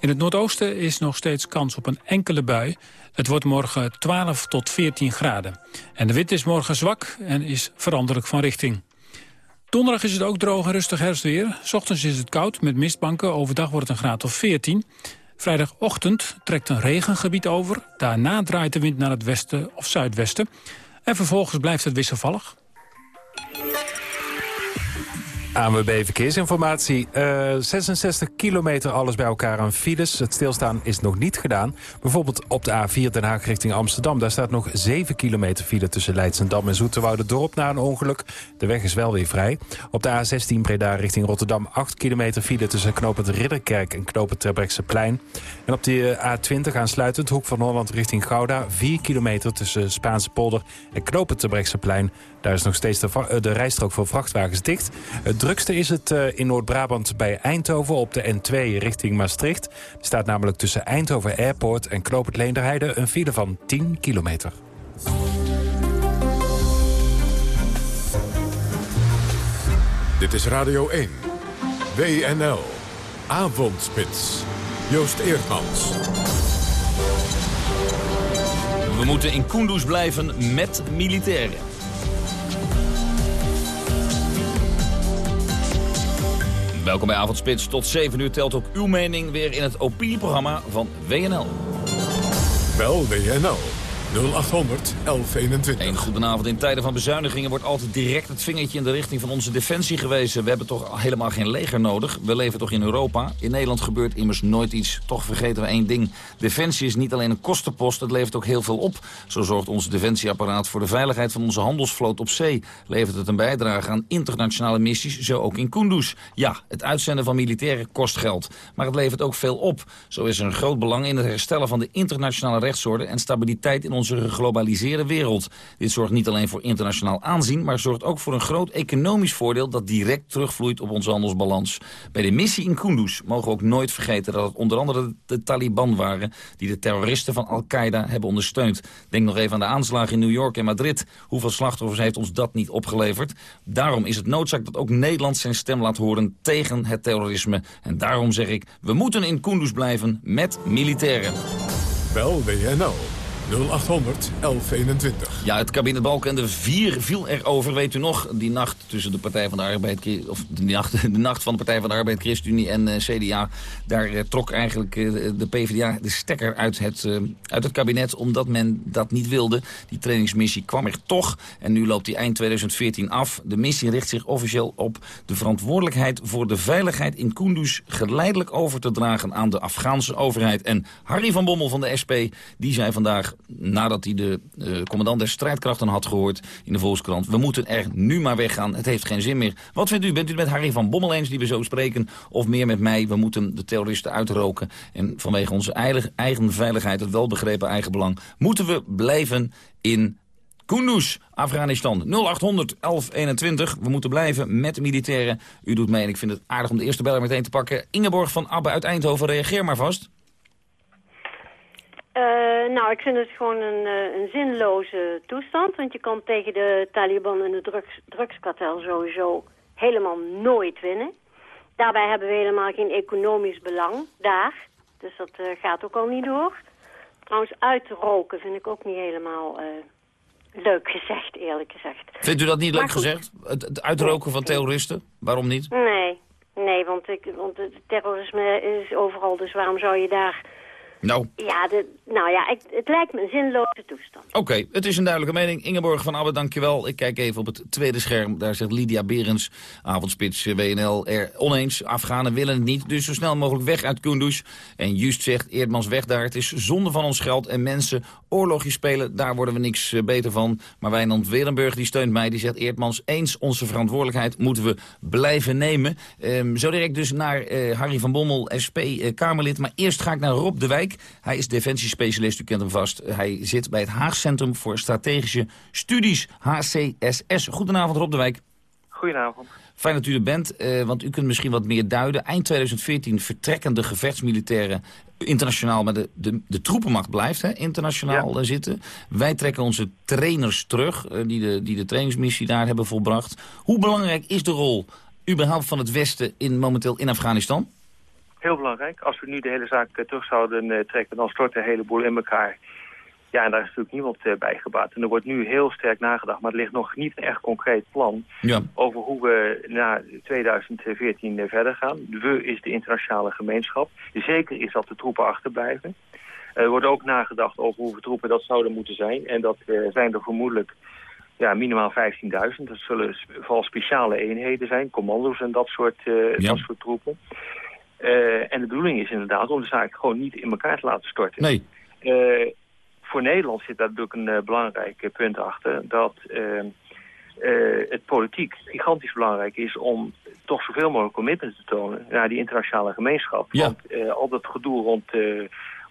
In het noordoosten is nog steeds kans op een enkele bui. Het wordt morgen 12 tot 14 graden. En de wind is morgen zwak en is veranderlijk van richting. Donderdag is het ook droog en rustig herfstweer. Ochtends is het koud met mistbanken. Overdag wordt het een graad of 14. Vrijdagochtend trekt een regengebied over. Daarna draait de wind naar het westen of zuidwesten. En vervolgens blijft het wisselvallig. ANWB Verkeersinformatie. Uh, 66 kilometer alles bij elkaar aan files. Het stilstaan is nog niet gedaan. Bijvoorbeeld op de A4 Den Haag richting Amsterdam. Daar staat nog 7 kilometer file tussen Leidsendam en Dorp na een ongeluk. De weg is wel weer vrij. Op de A16 Breda richting Rotterdam 8 kilometer file tussen Knopend Ridderkerk en Knopend plein. En op de A20 aansluitend Hoek van Holland richting Gouda 4 kilometer tussen Spaanse polder en Knopend plein. Daar is nog steeds de, eh, de rijstrook voor vrachtwagens dicht. Het drukste is het uh, in Noord-Brabant bij Eindhoven op de N2 richting Maastricht. Er staat namelijk tussen Eindhoven Airport en Knoop het Leenderheide een file van 10 kilometer. Dit is Radio 1. WNL. Avondspits. Joost Eerdmans. We moeten in Kunduz blijven met militairen. Welkom bij Avondspits. Tot 7 uur telt ook uw mening weer in het opinieprogramma van WNL. Wel WNL. 0800 1121. Een goedenavond. In tijden van bezuinigingen wordt altijd direct het vingertje in de richting van onze defensie gewezen. We hebben toch helemaal geen leger nodig. We leven toch in Europa. In Nederland gebeurt immers nooit iets. Toch vergeten we één ding. Defensie is niet alleen een kostenpost, het levert ook heel veel op. Zo zorgt ons defensieapparaat voor de veiligheid van onze handelsvloot op zee. Levert het een bijdrage aan internationale missies, zo ook in Kunduz. Ja, het uitzenden van militairen kost geld. Maar het levert ook veel op. Zo is er een groot belang in het herstellen van de internationale rechtsorde en stabiliteit in onze onze geglobaliseerde wereld. Dit zorgt niet alleen voor internationaal aanzien... maar zorgt ook voor een groot economisch voordeel... dat direct terugvloeit op onze handelsbalans. Bij de missie in Kunduz mogen we ook nooit vergeten... dat het onder andere de Taliban waren... die de terroristen van Al-Qaeda hebben ondersteund. Denk nog even aan de aanslagen in New York en Madrid. Hoeveel slachtoffers heeft ons dat niet opgeleverd? Daarom is het noodzaak dat ook Nederland zijn stem laat horen... tegen het terrorisme. En daarom zeg ik, we moeten in Kunduz blijven met militairen. Bel WNL 0800 1121. Ja, het kabinet Balkenende 4 viel erover, weet u nog. Die nacht tussen de Partij van de Arbeid, of de nacht, *laughs* de nacht van de Partij van de Arbeid, ChristenUnie en uh, CDA. Daar uh, trok eigenlijk uh, de PvdA de stekker uit het, uit het kabinet, omdat men dat niet wilde. Die trainingsmissie kwam er toch en nu loopt die eind 2014 af. De missie richt zich officieel op de verantwoordelijkheid voor de veiligheid in Kunduz geleidelijk over te dragen aan de Afghaanse overheid. En Harry van Bommel van de SP, die zei vandaag nadat hij de uh, commandant der strijdkrachten had gehoord in de Volkskrant. We moeten er nu maar weggaan. Het heeft geen zin meer. Wat vindt u? Bent u het met Harry van Bommel eens die we zo spreken? Of meer met mij? We moeten de terroristen uitroken. En vanwege onze eigen, veiligheid, het welbegrepen eigen belang... moeten we blijven in Kunduz, Afghanistan. 0800 1121. We moeten blijven met militairen. U doet mee en ik vind het aardig om de eerste beller meteen te pakken. Ingeborg van Abbe uit Eindhoven, reageer maar vast. Uh, nou, ik vind het gewoon een, uh, een zinloze toestand. Want je kan tegen de Taliban en de drugs, drugskartel sowieso helemaal nooit winnen. Daarbij hebben we helemaal geen economisch belang daar. Dus dat uh, gaat ook al niet door. Trouwens, uitroken vind ik ook niet helemaal leuk gezegd, eerlijk gezegd. Vindt u dat niet leuk gezegd? Het, het uitroken van terroristen? Waarom niet? Nee, nee want, ik, want het terrorisme is overal. Dus waarom zou je daar nou. Ja, de, nou ja, ik, het lijkt me een zinloze toestand. Oké, het is een duidelijke mening. Ingeborg van Abbe, dankjewel. Ik kijk even op het tweede scherm. Daar zegt Lydia Berens, avondspits WNL, er oneens. Afghanen willen het niet, dus zo snel mogelijk weg uit Kunduz. En Just zegt, Eerdmans weg daar. Het is zonde van ons geld en mensen oorlogjes spelen. Daar worden we niks eh, beter van. Maar Wijnand Werenburg, die steunt mij. Die zegt, Eerdmans, eens onze verantwoordelijkheid moeten we blijven nemen. Um, zo direct dus naar uh, Harry van Bommel, SP-Kamerlid. maar eerst ga ik naar Rob de Wijk. Hij is defensiespecialist, u kent hem vast. Hij zit bij het Haag Centrum voor Strategische Studies, HCSS. Goedenavond Rob de Wijk. Goedenavond. Fijn dat u er bent, uh, want u kunt misschien wat meer duiden. Eind 2014 vertrekken de gevechtsmilitairen internationaal, maar de, de, de troepenmacht blijft hè, internationaal ja. zitten. Wij trekken onze trainers terug, uh, die, de, die de trainingsmissie daar hebben volbracht. Hoe belangrijk is de rol überhaupt van het Westen in, momenteel in Afghanistan? Heel belangrijk. Als we nu de hele zaak terug zouden trekken, dan stort de hele boel in elkaar. Ja, en daar is natuurlijk niemand uh, bij gebaat. En er wordt nu heel sterk nagedacht, maar er ligt nog niet een echt concreet plan... Ja. over hoe we na 2014 verder gaan. We is de internationale gemeenschap. Zeker is dat de troepen achterblijven. Er wordt ook nagedacht over hoeveel troepen dat zouden moeten zijn. En dat zijn er vermoedelijk ja, minimaal 15.000. Dat zullen vooral speciale eenheden zijn, commando's en dat soort, ja. dat soort troepen. Uh, en de bedoeling is inderdaad om de zaak gewoon niet in elkaar te laten storten. Nee. Uh, voor Nederland zit daar natuurlijk een uh, belangrijk punt achter. Dat het politiek gigantisch belangrijk is om toch zoveel mogelijk commitment te tonen naar die internationale gemeenschap. Ja. Want al dat gedoe rond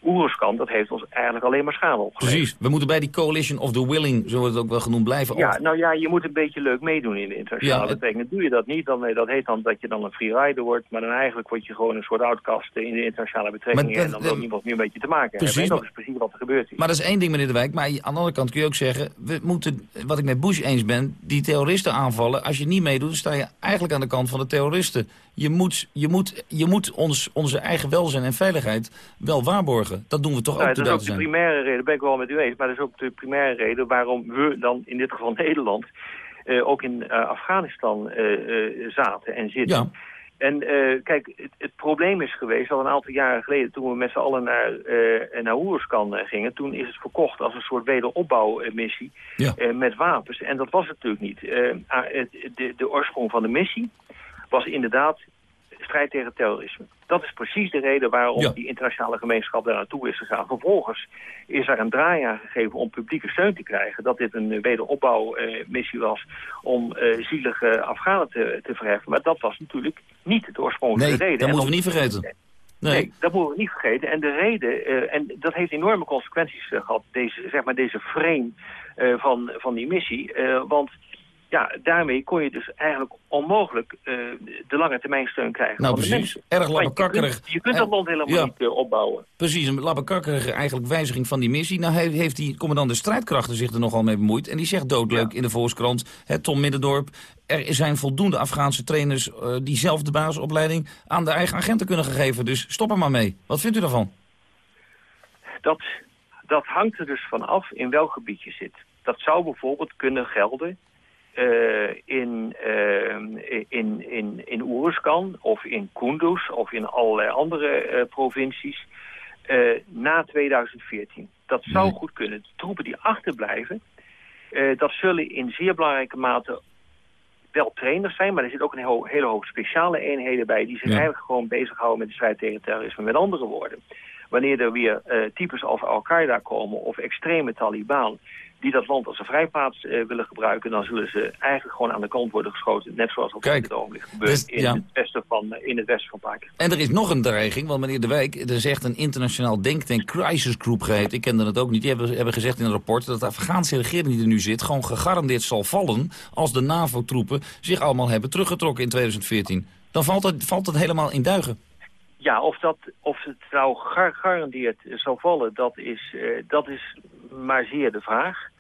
Oeruzkan, dat heeft ons eigenlijk alleen maar schade opgeleverd. Precies. We moeten bij die coalition of the willing, zo wordt het ook wel genoemd, blijven. Ja, nou ja, je moet een beetje leuk meedoen in de internationale Ja, betrekkingen. Doe je dat niet, dan dat heet dan dat je dan een freerider wordt. Maar dan eigenlijk word je gewoon een soort outcast in de internationale betrekkingen. En dan wil niemand meer een beetje te maken Precies, hebben. En dat is precies wat er gebeurt hier. Maar dat is één ding, meneer De Wijk. Maar aan de andere kant kun je ook zeggen... we moeten, wat ik met Bush eens ben, die terroristen aanvallen. Als je niet meedoet, dan sta je eigenlijk aan de kant van de terroristen. Je moet, je moet, je moet ons, onze eigen welzijn en veiligheid wel waarborgen. Dat doen we toch Nou, ook te dat is ook de zijn. primaire reden, ben ik wel met u eens. Maar dat is ook de primaire reden waarom we dan in dit geval *laughs* Nederland eh, ook in eh, Afghanistan eh, zaten en zitten. Ja. En kijk, het, het probleem is geweest al een aantal jaren geleden... toen we met z'n allen naar, naar Oeruzkan eh, gingen... toen is het verkocht als een soort wederopbouwmissie Ja. met wapens. En dat was het natuurlijk niet. Ah, de, de oorsprong van de missie was inderdaad strijd tegen terrorisme. Dat is precies de reden waarom Ja. die internationale gemeenschap daar naartoe is gegaan. Vervolgens is er een draai aan gegeven om publieke steun te krijgen... dat dit een wederopbouwmissie was om eh, zielige Afghanen te, te verheffen. Maar dat was natuurlijk niet de oorspronkelijke Nee, reden. dat En moeten we niet vergeten. Nee. dat moeten we niet vergeten. En de reden, eh, en dat heeft enorme consequenties eh, gehad, deze, zeg maar deze frame van, van die missie. Want ja, daarmee kon je dus eigenlijk onmogelijk eh, de lange termijn steun krijgen Nou, van de precies. mensen. Erg Want je labbekakkerig. kunt- Je kunt dat land helemaal Ja. niet eh, opbouwen. Precies, een labbekakkerige eigenlijk wijziging van die missie. Nou he- heeft die commandant de strijdkrachten zich er nogal mee bemoeid. En die zegt doodleuk in de Volkskrant, hè, Tom Middendorp... er zijn voldoende Afghaanse trainers eh, die zelf de basisopleiding aan de eigen agenten kunnen geven. Dus stop er maar mee. Wat vindt u daarvan? Dat, dat hangt er dus van af in welk gebied je zit. Dat zou bijvoorbeeld kunnen gelden eh, in, eh, in, in, in Oeruzkan of in Kunduz of in allerlei andere eh, provincies na 2014. Dat zou goed kunnen. De troepen die achterblijven, dat zullen in zeer belangrijke mate wel trainers zijn, maar er zitten ook een heel, hele hoop speciale eenheden bij die zich Ja. eigenlijk gewoon bezighouden met de strijd tegen terrorisme. Met andere woorden, wanneer er weer types als Al-Qaeda komen of extreme Taliban die dat land als een vrijplaats eh, willen gebruiken, dan zullen ze eigenlijk gewoon aan de kant worden geschoten. Net zoals op Kijk, dit ogenblik gebeurt dus- in, ja. het westen van, eh, in het westen van Pakistan. En er is nog een dreiging, want meneer De Wijk, er zegt een internationaal denktank Crisis Group geheet. Ik kende het ook niet. Die hebben, hebben gezegd in een rapport dat de Afghaanse regering die er nu zit... gewoon gegarandeerd zal vallen als de NAVO-troepen zich allemaal hebben teruggetrokken in 2014. Dan valt het, valt het helemaal in duigen. Ja, of, dat, of het nou gar- gegarandeerd zal vallen, dat is, eh, dat is maar zeer de vraag.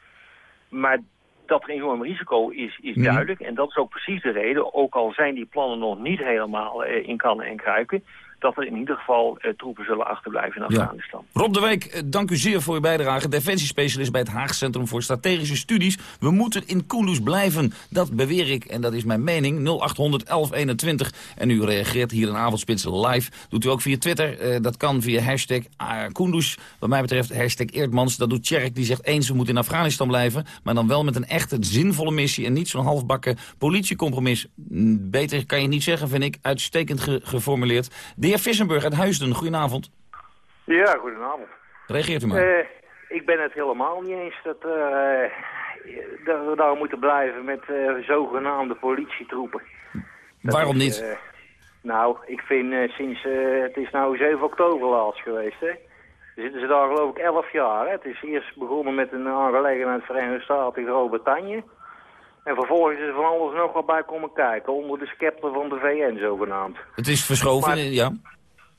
Maar dat er een enorm risico is, is Mhm. duidelijk. En dat is ook precies de reden, ook al zijn die plannen nog niet helemaal eh, in kannen en kruiken... dat er in ieder geval eh, troepen zullen achterblijven in Ja. Afghanistan. Rob de Wijk, eh, dank u zeer voor uw bijdrage. Defensiespecialist bij het Haag Centrum voor Strategische Studies. We moeten in Kunduz blijven. Dat beweer ik en dat is mijn mening. 0800 1121. En u reageert hier in Avondspits live. Doet u ook via Twitter. Eh, dat kan via hashtag uh, Kunduz. Wat mij betreft hashtag Eerdmans. Dat doet Tjerk. Die zegt eens we moeten in Afghanistan blijven. Maar dan wel met een echte zinvolle missie. En niet zo'n halfbakken politiecompromis. Beter kan je niet zeggen, vind ik. Uitstekend ge- geformuleerd. De Vissenburg uit Huisden. Goedenavond. Ja, goedenavond. Reageert u maar. Eh, ik ben het helemaal niet eens dat, eh, dat we daar moeten blijven met eh, zogenaamde politietroepen. Dat Waarom is, niet? nou, ik vind sinds, het is nou 7 oktober laatst geweest, hè. Zitten ze daar geloof ik 11 jaar, hè. Het is eerst begonnen met een aangelegenheid Verenigde Staten in Groot-Brittannië. En vervolgens is er van alles nog wat bij komen kijken, onder de scepter van de VN zogenaamd. Het is verschoven, Maar- ja.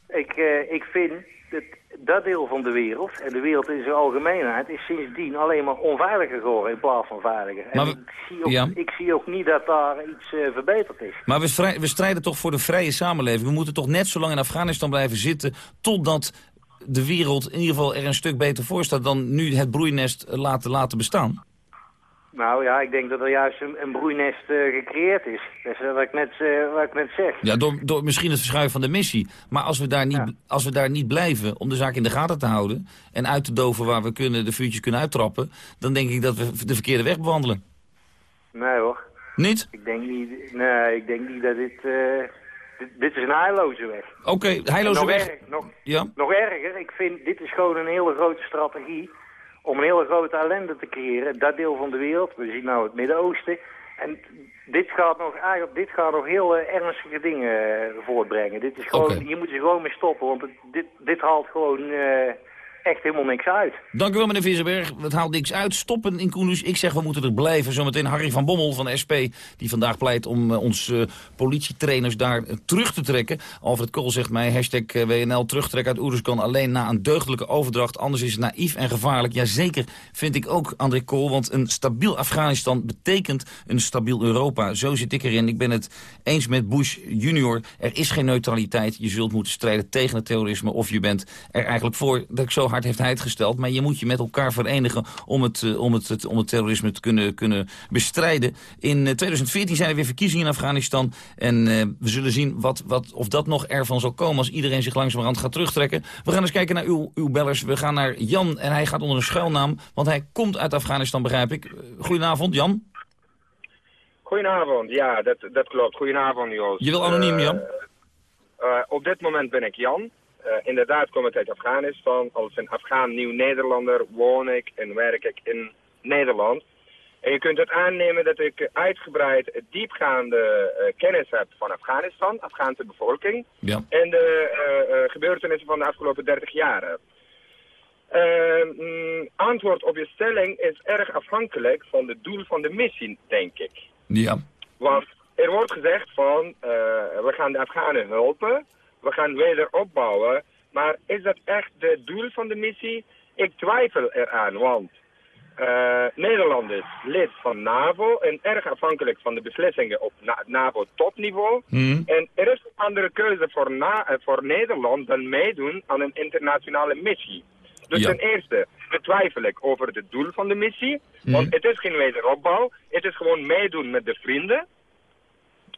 Ik, eh, ik vind dat dat deel van de wereld, en de wereld in zijn algemeenheid, is sindsdien alleen maar onveiliger geworden in plaats van veiliger. En Maar we- ik, zie ook, ja. ik zie ook niet dat daar iets eh, verbeterd is. Maar we, strij- we strijden toch voor de vrije samenleving. We moeten toch net zo lang in Afghanistan blijven zitten... totdat de wereld in ieder geval er een stuk beter voor staat... dan nu het broeinest eh, laten, laten bestaan. Nou ja, ik denk dat er juist een, een broeinest eh, gecreëerd is. Dat is wat ik net, eh, wat ik net zeg. Ja, door, door misschien het verschuiven van de missie. Maar als we, daar niet, als we daar niet blijven om de zaak in de gaten te houden... en uit te doven waar we kunnen, de vuurtjes kunnen uittrappen... dan denk ik dat we de verkeerde weg bewandelen. Nee hoor. Niet? Ik denk niet, nee, ik denk niet dat dit... eh, dit, dit is een heilloze weg. Oké, heilloze nog weg. erg- nog, Ja? Nog erger, ik vind dit is gewoon een hele grote strategie om een hele grote ellende te creëren. Dat deel van de wereld, we zien nou het Midden-Oosten. En dit gaat nog, eigenlijk, dit gaat nog heel eh, ernstige dingen eh, voortbrengen. Dit is gewoon. Hier moeten ze gewoon mee stoppen, want dit, dit haalt gewoon eh, echt helemaal niks uit. Dank u wel, meneer Vissenberg. Het haalt niks uit. Stoppen in Kunduz. Ik zeg, we moeten er blijven. Zometeen Harry van Bommel van de SP, die vandaag pleit om eh, ons eh, politietrainers daar eh, terug te trekken. Alfred Kool zegt mij, hashtag WNL, terugtrekken uit Oeruzkan alleen na een deugdelijke overdracht. Anders is het naïef en gevaarlijk. Jazeker, vind ik ook, André Kool. Want een stabiel Afghanistan betekent een stabiel Europa. Zo zit ik erin. Ik ben het eens met Bush junior. Er is geen neutraliteit. Je zult moeten strijden tegen het terrorisme. Of je bent er eigenlijk voor. Dat ik zo hard heeft hij het gesteld. Maar je moet je met elkaar verenigen om het, eh, om het, om het terrorisme te kunnen, kunnen bestrijden. In eh, 2014 zijn er weer verkiezingen in Afghanistan. En eh, we zullen zien wat, wat, of dat nog ervan zal komen als iedereen zich langzamerhand gaat terugtrekken. We gaan eens kijken naar uw, uw bellers. We gaan naar Jan en hij gaat onder een schuilnaam. Want hij komt uit Afghanistan, begrijp ik. Eh, Goedenavond, Jan. Goedenavond, ja, dat, dat klopt. Goedenavond, Joost. Je wil anoniem, Eh, Jan? eh, op dit moment ben ik Jan. Eh, inderdaad kom ik uit Afghanistan. Als een Afghaan Nieuw-Nederlander woon ik en werk ik in Nederland. En je kunt het aannemen dat ik uitgebreid diepgaande eh, kennis heb van Afghanistan, Afghaanse bevolking. Ja. En de eh, gebeurtenissen van de afgelopen 30 jaren. Eh, mm, antwoord op je stelling is erg afhankelijk van het doel van de missie, denk ik. Ja. Want er wordt gezegd van, we gaan de Afghanen helpen, we gaan weder opbouwen. Maar is dat echt het doel van de missie? Ik twijfel eraan, want eh, Nederland is lid van NAVO en erg afhankelijk van de beslissingen op na- NAVO-topniveau. Mhm. En er is een andere keuze voor, na- eh, voor Nederland dan meedoen aan een internationale missie. Dus Ja. ten eerste betwijfel ik over het doel van de missie. Mhm. Want het is geen wederopbouw. Het is gewoon meedoen met de vrienden.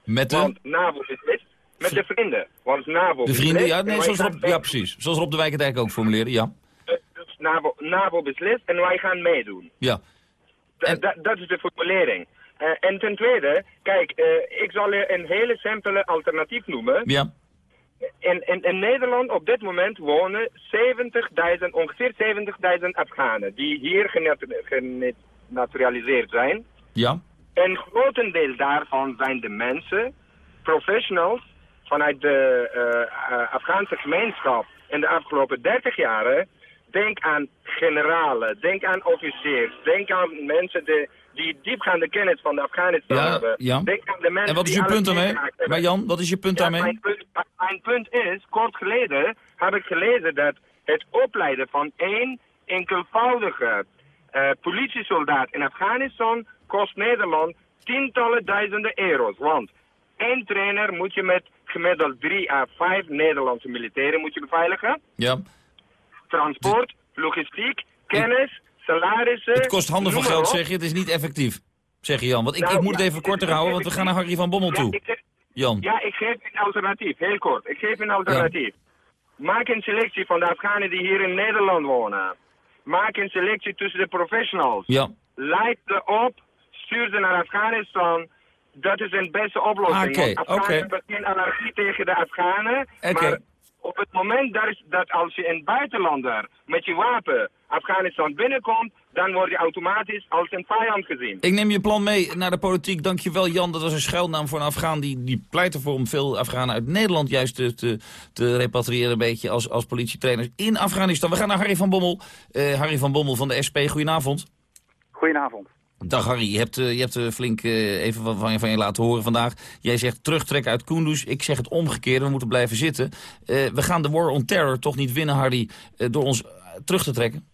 Met de, Want NAVO is lid met de vrienden. Want NAVO de vrienden, beslist ja, nee, zoals Rob, ja, precies. Zoals Rob de Wijk het eigenlijk ook formuleerde, ja. Dus NAVO, NAVO beslist en wij gaan meedoen. Ja. Da- da- dat is de formulering. Eh, en ten tweede, kijk, eh, ik zal je een hele simpele alternatief noemen. Ja. In, in, in Nederland op dit moment wonen 70.000, ongeveer 70.000 Afghanen die hier genat- genaturaliseerd zijn. Ja. En grotendeel daarvan zijn de mensen, professionals, vanuit de eh, eh, Afghaanse gemeenschap in de afgelopen 30 jaren. Denk aan generalen, denk aan officiers, denk aan mensen die, die diepgaande kennis van de Afghanistan Ja, hebben. ja. Denk aan de mensen En wat is je punt daarmee? Maar Jan, wat is je punt Ja, daarmee? Mijn punt, mijn punt is, kort geleden heb ik gelezen dat het opleiden van één enkelvoudige eh, politiesoldaat in Afghanistan kost Nederland tientallen duizenden euro's. Want één trainer moet je met gemiddeld drie à vijf Nederlandse militairen moet je beveiligen. Ja. Transport, logistiek, kennis, salarissen. Het kost handen van geld, zeg je. Het is niet effectief, zeg je Jan. Want ik, Nou, ik moet het ja, even korter houden, want we gaan naar Harry van Bommel Ja, toe. ik zeg- Jan. Ja, ik geef een alternatief, heel kort. Ik geef een alternatief. Maak een selectie van de Afghanen die hier in Nederland wonen. Maak een selectie tussen de professionals. Ja. Leid ze op, stuur ze naar Afghanistan. Dat is een beste oplossing. Oké, Want Afghanen oké. hebben geen allergie tegen de Afghanen. Oké. Maar op het moment dat, is, dat als je een buitenlander met je wapen Afghanistan binnenkomt, dan word je automatisch als een vijand gezien. Ik neem je plan mee naar de politiek. Dankjewel Jan, dat was een schuilnaam voor een Afghaan. Die, die pleit ervoor om veel Afghanen uit Nederland juist te, te, te repatriëren. Een beetje als, als politietrainers in Afghanistan. We gaan naar Harry van Bommel. Eh, Harry van Bommel van de SP, goedenavond. Goedenavond. Dag Harry, je hebt, eh, je hebt eh, flink eh, even wat van je, van je laten horen vandaag. Jij zegt terugtrekken uit Kunduz. Ik zeg het omgekeerde, we moeten blijven zitten. We gaan de war on terror toch niet winnen, Harry, door ons terug te trekken?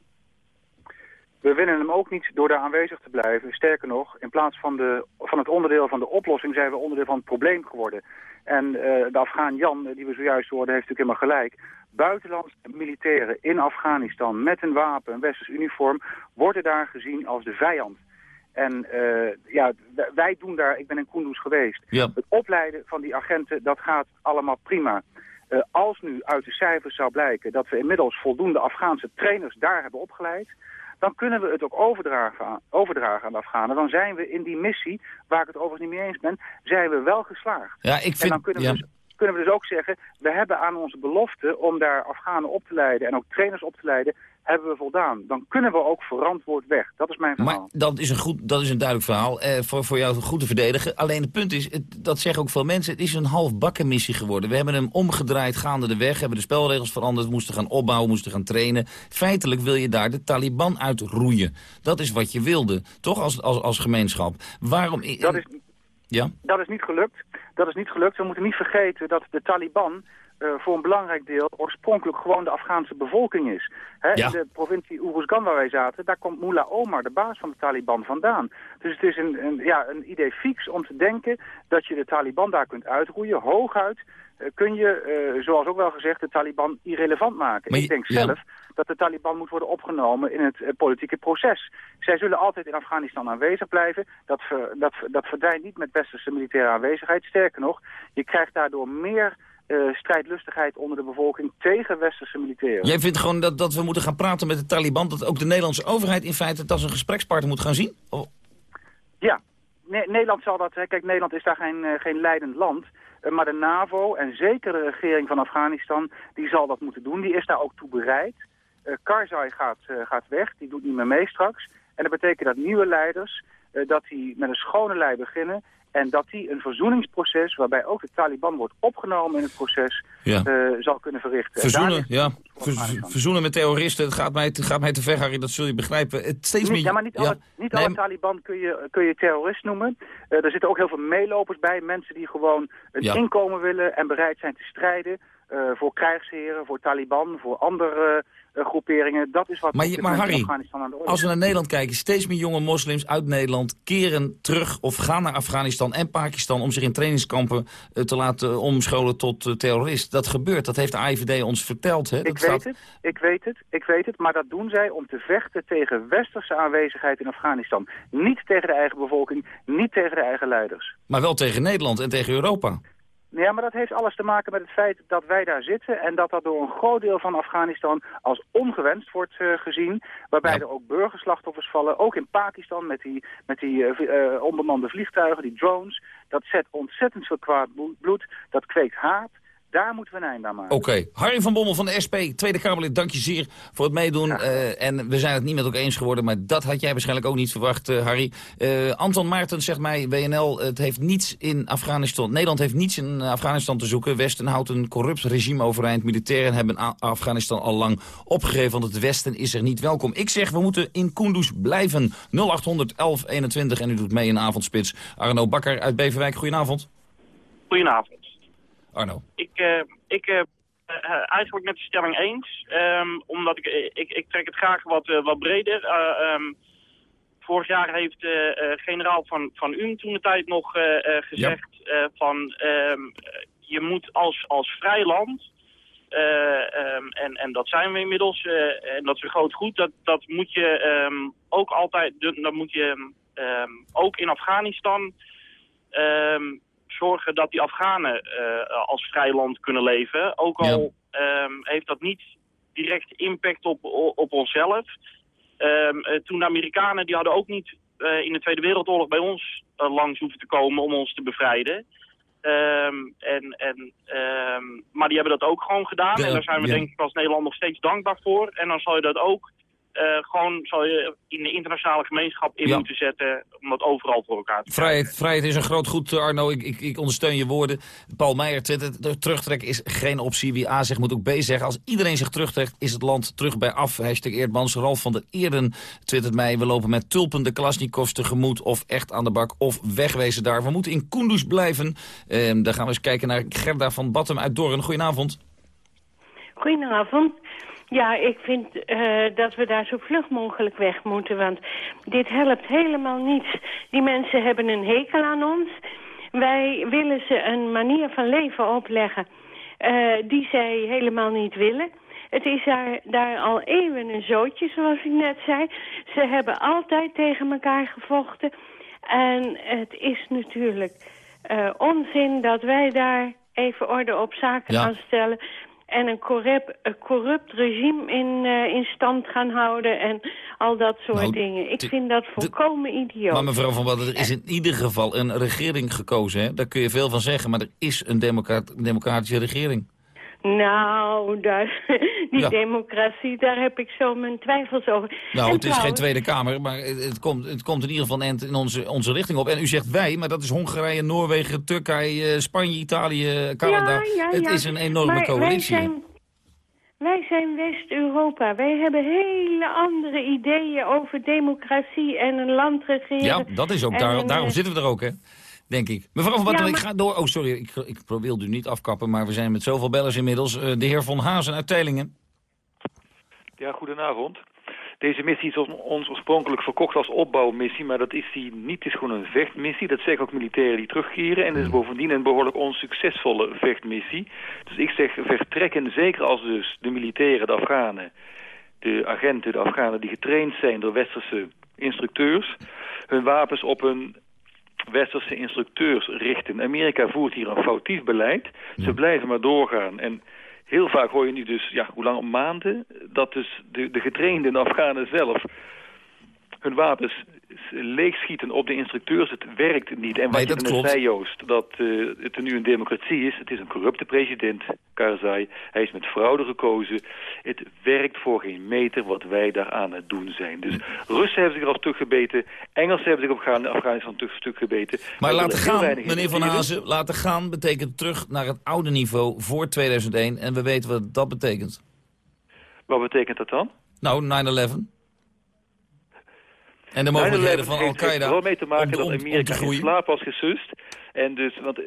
We winnen hem ook niet door daar aanwezig te blijven. Sterker nog, in plaats van, de, van het onderdeel van de oplossing zijn we onderdeel van het probleem geworden. En de Afghaan Jan, die we zojuist hoorden, heeft natuurlijk helemaal gelijk. Buitenlandse militairen in Afghanistan met een wapen, een westers uniform, worden daar gezien als de vijand. En eh, ja, wij doen daar, ik ben in Kunduz geweest, Ja. het opleiden van die agenten, dat gaat allemaal prima. Eh, als nu uit de cijfers zou blijken dat we inmiddels voldoende Afghaanse trainers daar hebben opgeleid, dan kunnen we het ook overdragen aan, overdragen aan de Afghanen. Dan zijn we in die missie, waar ik het overigens niet mee eens ben, zijn we wel geslaagd. Ja, ik En vind... dan kunnen we, ja. dus, kunnen we dus ook zeggen, we hebben aan onze belofte om daar Afghanen op te leiden en ook trainers op te leiden, hebben we voldaan. Dan kunnen we ook verantwoord weg. Dat is mijn verhaal. Maar dat is een, goed, dat is een duidelijk verhaal eh, voor, voor jou goed te verdedigen. Alleen het punt is, het, dat zeggen ook veel mensen, het is een halfbakken missie geworden. We hebben hem omgedraaid gaande de weg, hebben de spelregels veranderd, moesten gaan opbouwen, moesten gaan trainen. Feitelijk wil je daar de Taliban uitroeien. Dat is wat je wilde, toch als, als, als gemeenschap. Waarom... Dat is, Ja? Dat is niet gelukt. Dat is niet gelukt. We moeten niet vergeten dat de Taliban eh, voor een belangrijk deel oorspronkelijk gewoon de Afghaanse bevolking is. Hè, Ja. In de provincie Uruzgan waar wij zaten, daar komt Mullah Omar, de baas van de Taliban, vandaan. Dus het is een, een, ja, een idee fix om te denken dat je de Taliban daar kunt uitroeien. Hooguit kun je, eh, zoals ook wel gezegd, de Taliban irrelevant maken. Maar je- Ik denk ja. zelf dat de Taliban moet worden opgenomen in het eh, politieke proces. Zij zullen altijd in Afghanistan aanwezig blijven. Dat, ver- dat, dat verdwijnt niet met westerse militaire aanwezigheid. Sterker nog, je krijgt daardoor meer eh, strijdlustigheid onder de bevolking tegen westerse militairen. Jij vindt gewoon dat, dat we moeten gaan praten met de Taliban, dat ook de Nederlandse overheid in feite het als een gesprekspartner moet gaan zien? Oh, Ja, Ne- Nederland zal dat... hè, Kijk, Nederland is daar geen, eh, geen leidend land. Eh, maar de NAVO en zeker de regering van Afghanistan... die zal dat moeten doen. Die is daar ook toe bereid. Eh, Karzai gaat, eh, gaat weg. Die doet niet meer mee straks. En dat betekent dat nieuwe leiders... dat die met een schone lei beginnen en dat die een verzoeningsproces, waarbij ook de Taliban wordt opgenomen in het proces, Ja. eh, zal kunnen verrichten. Verzoenen, ja. Ver- verzoenen met terroristen, het gaat mij, het gaat mij te ver, Harry, dat zul je begrijpen. Het steeds Niet, meer... ja, maar niet alle, niet Nee, alle Taliban kun je, kun je terrorist noemen. Eh, er zitten ook heel veel meelopers bij. Mensen die gewoon een Ja. inkomen willen en bereid zijn te strijden. eh, voor krijgsheren, voor Taliban, voor andere groeperingen. Dat is wat Maar, je- Harry, Afghanistan aan de orde als we naar Nederland kijken, steeds meer jonge moslims uit Nederland keren terug of gaan naar Afghanistan en Pakistan om zich in trainingskampen eh, te laten omscholen tot eh, terrorist. Dat gebeurt, dat heeft de AIVD ons verteld. Hè? Dat Ik weet het, ik weet het, ik weet het. Maar dat doen zij om te vechten tegen westerse aanwezigheid in Afghanistan. Niet tegen de eigen bevolking, niet tegen de eigen leiders. Maar wel tegen Nederland en tegen Europa. Ja, maar dat heeft alles te maken met het feit dat wij daar zitten... en dat dat door een groot deel van Afghanistan als ongewenst wordt eh, gezien. Waarbij er ook burgerslachtoffers vallen. Ook in Pakistan met die, met die eh, onbemande vliegtuigen, die drones. Dat zet ontzettend veel kwaad blo- bloed. Dat kweekt haat. Daar moeten we een einde aan maken. Oké, Harry van Bommel van de SP, Tweede Kamerlid, dank je zeer voor het meedoen. Eh, en we zijn het niet met elkaar eens geworden, maar dat had jij waarschijnlijk ook niet verwacht, eh, Harry. Eh, Anton Maartens zegt mij, WNL, het heeft niets in Afghanistan. Nederland heeft niets in Afghanistan te zoeken. Westen houdt een corrupt regime overeind. Militairen hebben Afghanistan al lang opgegeven, want het Westen is er niet welkom. Ik zeg, we moeten in Kunduz blijven. 0800 1121 en u doet mee in Avondspits. Arno Bakker uit Beverwijk, goedenavond. Goedenavond. Arno. Ik, eh, ik eh, eh, eigenlijk met de stelling eens. ehm, omdat ik, ik, ik trek het graag wat, wat breder. Eh, ehm, vorig jaar heeft generaal van, van UM toen de tijd nog gezegd van ehm, je moet als, als vrij land, en, en dat zijn we inmiddels, en dat is een groot goed, dat, dat moet je ook altijd, dat moet je ook in Afghanistan zorgen dat die Afghanen eh, als vrij land kunnen leven. Ook al ehm, heeft dat niet direct impact op, op onszelf. Ehm, eh, toen de Amerikanen, die hadden ook niet eh, in de Tweede Wereldoorlog bij ons langs hoeven te komen om ons te bevrijden. Ehm, en, en, maar die hebben dat ook gewoon gedaan. En daar zijn we ja. denk ik als Nederland nog steeds dankbaar voor. En dan zal je dat ook gewoon zal je in de internationale gemeenschap in Ja. moeten zetten. Om dat overal voor elkaar te Vrijheid, vrijheid is een groot goed, eh, Arno. Ik, ik, ik ondersteun je woorden. Paul Meijer twittert, terugtrekken is geen optie. Wie A zegt, moet ook B zeggen. Als iedereen zich terugtrekt, is het land terug bij af. Hashtag Eerdmans. Ralf van der Eerden twittert mij. We lopen met tulpen de Klasnikovs tegemoet. Of echt aan de bak, of wegwezen daar. We moeten in Kunduz blijven. Ehm, dan gaan we eens kijken naar Gerda van Battem uit Dorren. Goedenavond. Goedenavond. Ja, ik vind eh, dat we daar zo vlug mogelijk weg moeten, want dit helpt helemaal niets. Die mensen hebben een hekel aan ons. Wij willen ze een manier van leven opleggen eh, die zij helemaal niet willen. Het is daar, daar al eeuwen een zootje, zoals ik net zei. Ze hebben altijd tegen elkaar gevochten. En het is natuurlijk eh, onzin dat wij daar even orde op zaken Ja. gaan stellen... en een corrupt, een corrupt regime in, eh, in stand gaan houden en al dat soort Nou, dingen. Ik vind dat volkomen idioot. Maar mevrouw Van Batten, er is in ieder geval een regering gekozen. Hè? Daar kun je veel van zeggen, maar er is een democra- democratische regering. Nou, daar, *laughs* die Ja. democratie, daar heb ik zo mijn twijfels over. Nou, En het is geen Tweede Kamer, maar het, komt, het komt in ieder geval in onze, onze richting op. En u zegt wij, maar dat is Hongarije, Noorwegen, Turkije, Spanje, Italië, Canada. Ja, ja, het is een enorme Maar coalitie. Wij zijn, wij zijn West-Europa. Wij hebben hele andere ideeën over democratie en een land regeren. Ja, dat is ook, daar, een, daarom eh, zitten we er ook, hè. Denk ik. Mevrouw van Batten, Ja, ik ga door. Oh, sorry, ik, ik wilde u niet afkappen, maar we zijn met zoveel bellers inmiddels. Eh, de heer Van Hazen uit Teylingen. Ja, goedenavond. Deze missie is ons- ons oorspronkelijk verkocht als opbouwmissie, maar dat is die niet. Het is gewoon een vechtmissie. Dat zeggen ook militairen die terugkeren. En het is bovendien een behoorlijk onsuccesvolle vechtmissie. Dus ik zeg vertrekken, zeker als dus de militairen, de Afghanen, de agenten, de Afghanen die getraind zijn door westerse instructeurs, hun wapens op hun westerse instructeurs richten. Amerika voert hier een foutief beleid. Ze blijven maar doorgaan. En heel vaak hoor je nu dus, ja, hoe lang, maanden, dat dus de, de getrainde Afghanen zelf hun wapens leegschieten op de instructeurs, het werkt niet. En wat Nee, je dat net klopt. zei, Joost, dat eh, het nu een democratie is. Het is een corrupte president, Karzai. Hij is met fraude gekozen. Het werkt voor geen meter wat wij daar aan het doen zijn. Dus Russen hebben zich er al stuk gebeten. Engelsen hebben zich op Afghan- Afghanistan stuk, stuk gebeten. Maar laten gaan, meneer Van. Hazen, laten gaan betekent terug naar het oude niveau voor 2001. En we weten wat dat betekent. Wat betekent dat dan? Nou, 9-11. En de mogelijkheden van 9/11 heeft er Al-Qaeda vooral mee te maken om, dat om- om Amerika in slaap was gesust. En dus, want eh,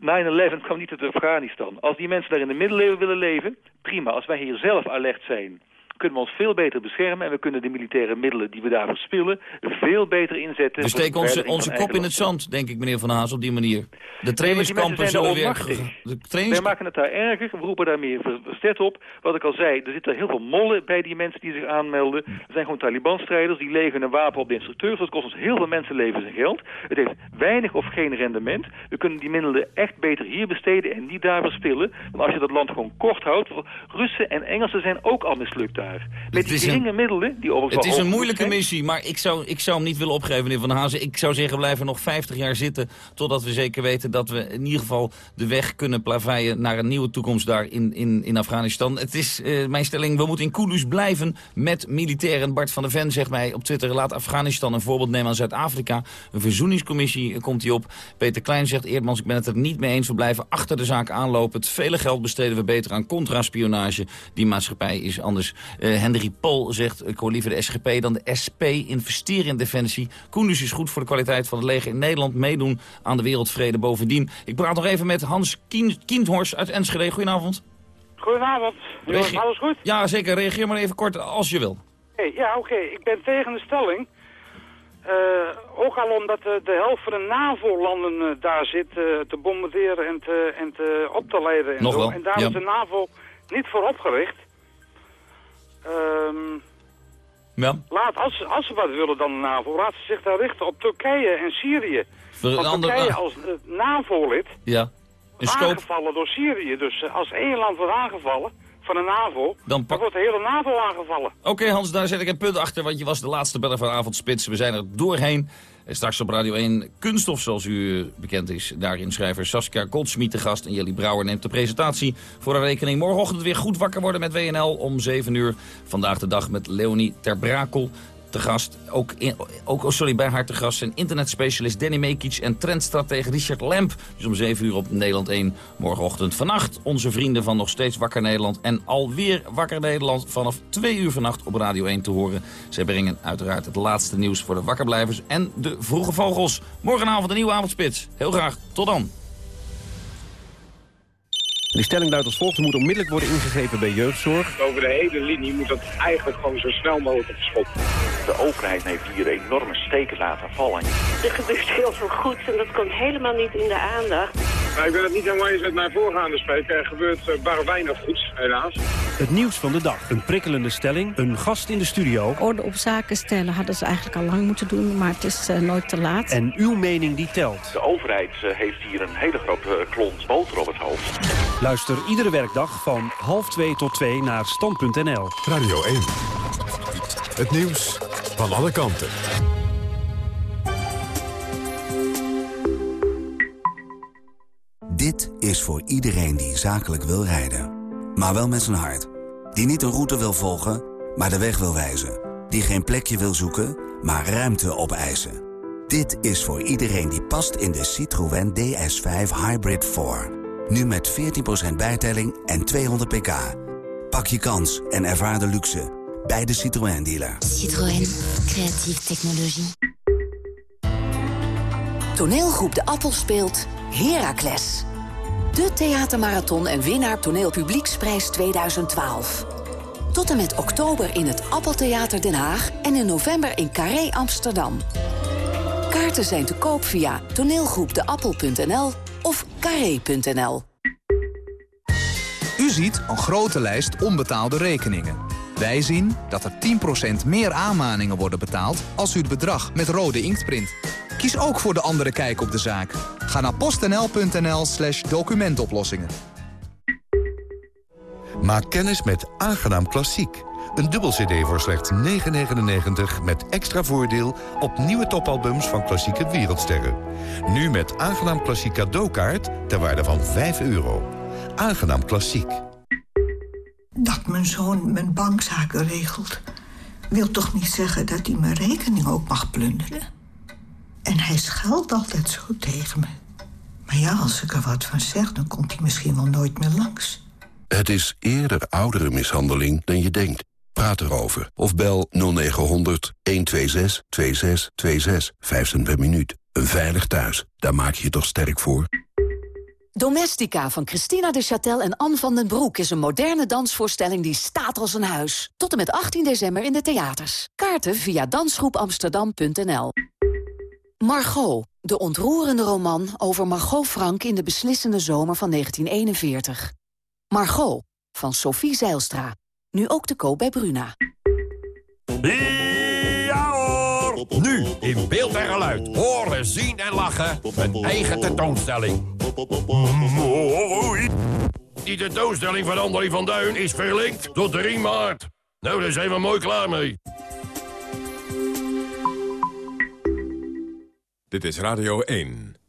9-11 kwam niet uit Afghanistan. Als die mensen daar in de middeleeuwen willen leven, prima. Als wij hier zelf alert zijn, kunnen we ons veel beter beschermen. En we kunnen de militaire middelen die we daar verspillen veel beter inzetten. We steken onze, onze kop in het zand, denk ik, meneer Van Hazen, op die manier. De trainingskampen zijn zullen weer... onmachtig. De trainings... Wij maken het daar erger, we roepen daar meer ver- verzet op. Wat ik al zei, er zitten heel veel mollen bij die mensen die zich aanmelden. Er zijn gewoon Taliban-strijders, die legen een wapen op de instructeurs. Dat kost ons heel veel mensenlevens en geld. Het heeft weinig of geen rendement. We kunnen die middelen echt beter hier besteden en niet daar verspillen. Want als je dat land gewoon kort houdt... Russen en Engelsen zijn ook al mislukt daar. Met die een- geringe middelen, die overigens Het is een moeilijke zijn. missie, maar ik zou, ik zou hem niet willen opgeven, meneer Van Hazen. Ik zou zeggen, we blijven nog 50 jaar zitten... totdat we zeker weten dat we in ieder geval de weg kunnen plaveien... naar een nieuwe toekomst daar in, in, in Afghanistan. Het is eh, mijn stelling, we moeten in Kunduz blijven met militairen. Bart van der Ven zegt mij op Twitter... laat Afghanistan een voorbeeld nemen aan Zuid-Afrika. Een verzoeningscommissie eh, komt hij op. Peter Klein zegt, Eerdmans, ik ben het er niet mee eens. We blijven achter de zaak aanlopen. Het vele geld besteden we beter aan contraspionage. Die maatschappij is anders. Eh, Henry Pol zegt, ik hoor liever de SGP dan de SP. Investeren in defensie. Koenders is goed voor de kwaliteit van het leger in Nederland. Meedoen aan de wereldvrede bovendien. Ik praat nog even met Hans Kindhorst uit Enschede. Goedenavond. Goedenavond. Alles goed? Ja, zeker. Reageer maar even kort als je wil. Hey, ja, oké. Ik ben tegen de stelling. Eh, ook al omdat eh, de helft van de NAVO-landen eh, daar zit te bombarderen en te, en te op te leiden. En, Nog wel, en daar ja. is de NAVO niet voor opgericht. Ehm, Ja. laat, als, ze- als ze wat willen dan de NAVO, laat ze zich daar richten op Turkije en Syrië. Want ander- Turkije ah. als eh, NAVO-lid Ja. Scope. aangevallen door Syrië. Dus eh, als één land wordt aangevallen van de NAVO, dan, wordt de hele NAVO aangevallen. Oké Hans, daar zet ik een punt achter, want je was de laatste beller van Avondspits. We zijn er doorheen. Straks op Radio 1 Kunststof, zoals u eh, bekend is. Daarin schrijver Saskia Goldsmit te gast. En Jelly Brouwer neemt de presentatie voor een rekening. Morgenochtend weer goed wakker worden met WNL om 7 uur. Vandaag de dag met Leonie Terbrakel te gast. Ook, ook oh, sorry, bij haar te gast zijn internetspecialist Danny Mekic en trendstratege Richard Lemp. Dus om 7 uur op Nederland 1 morgenochtend. Vannacht onze vrienden van Nog Steeds Wakker Nederland. En alweer Wakker Nederland vanaf 2 uur vannacht op Radio 1 te horen. Zij brengen uiteraard het laatste nieuws voor de wakkerblijvers en de vroege vogels. Morgenavond een nieuwe avondspits. Heel graag. Tot dan. Die stelling luidt als volgt. Er moet onmiddellijk worden ingegrepen bij jeugdzorg. Over de hele linie moet dat eigenlijk gewoon zo snel mogelijk op de overheid heeft hier enorme steken laten vallen. Er gebeurt heel veel goeds en dat komt helemaal niet in de aandacht. Ik ben het niet helemaal eens met mijn voorgaande spreker. Er gebeurt uh, bar weinig goeds, helaas. Het nieuws van de dag. Een prikkelende stelling. Een gast in de studio. Orde op zaken stellen hadden ze eigenlijk al lang moeten doen, maar het is eh, nooit te laat. En uw mening die telt. De overheid eh, heeft hier een hele grote klont boter op het hoofd. Luister iedere werkdag van half twee tot twee naar stand.nl. Radio 1. Het nieuws van alle kanten. Dit is voor iedereen die zakelijk wil rijden. Maar wel met zijn hart. Die niet een route wil volgen, maar de weg wil wijzen. Die geen plekje wil zoeken, maar ruimte opeisen. Dit is voor iedereen die past in de Citroën DS5 Hybrid 4. Nu met 14% bijtelling en 200 pk. Pak je kans en ervaar de luxe bij de Citroën dealer. Citroën, creatieve technologie. Toneelgroep De Appel speelt Heracles. De theatermarathon en winnaar toneelpublieksprijs 2012. Tot en met oktober in het Appeltheater Den Haag... en in november in Carré Amsterdam. Kaarten zijn te koop via toneelgroepdeappel.nl of carré.nl. U ziet een grote lijst onbetaalde rekeningen. Wij zien dat er 10% meer aanmaningen worden betaald... als u het bedrag met rode inkt print. Kies ook voor de andere kijk op de zaak. Ga naar postnl.nl slash documentoplossingen. Maak kennis met Aangenaam Klassiek. Een dubbel cd voor slechts 9,99 met extra voordeel op nieuwe topalbums van klassieke wereldsterren. Nu met aangenaam klassiek cadeaukaart ter waarde van 5 euro. Aangenaam klassiek. Dat mijn zoon mijn bankzaken regelt... wil toch niet zeggen dat hij mijn rekening ook mag plunderen? En hij scheldt altijd zo tegen me. Maar ja, als ik er wat van zeg, dan komt hij misschien wel nooit meer langs. Het is eerder oudere mishandeling dan je denkt. Praat erover. Of bel 0900 126 2626. 5 cent per minuut. Een veilig thuis. Daar maak je je toch sterk voor? Domestica van Christina de Châtel en Anne van den Broek... is een moderne dansvoorstelling die staat als een huis. Tot en met 18 december in de theaters. Kaarten via dansgroepamsterdam.nl Margot, de ontroerende roman over Margot Frank... in de beslissende zomer van 1941. Margot, van Sophie Zeilstra. Nu ook te koop bij Bruna. Ja hoor! Nu in beeld en geluid. Horen, zien en lachen. Een eigen tentoonstelling. Mooi! Die tentoonstelling van André van Duin is verlinkt tot 3 maart. Nou, daar zijn we mooi klaar mee. Dit is Radio 1.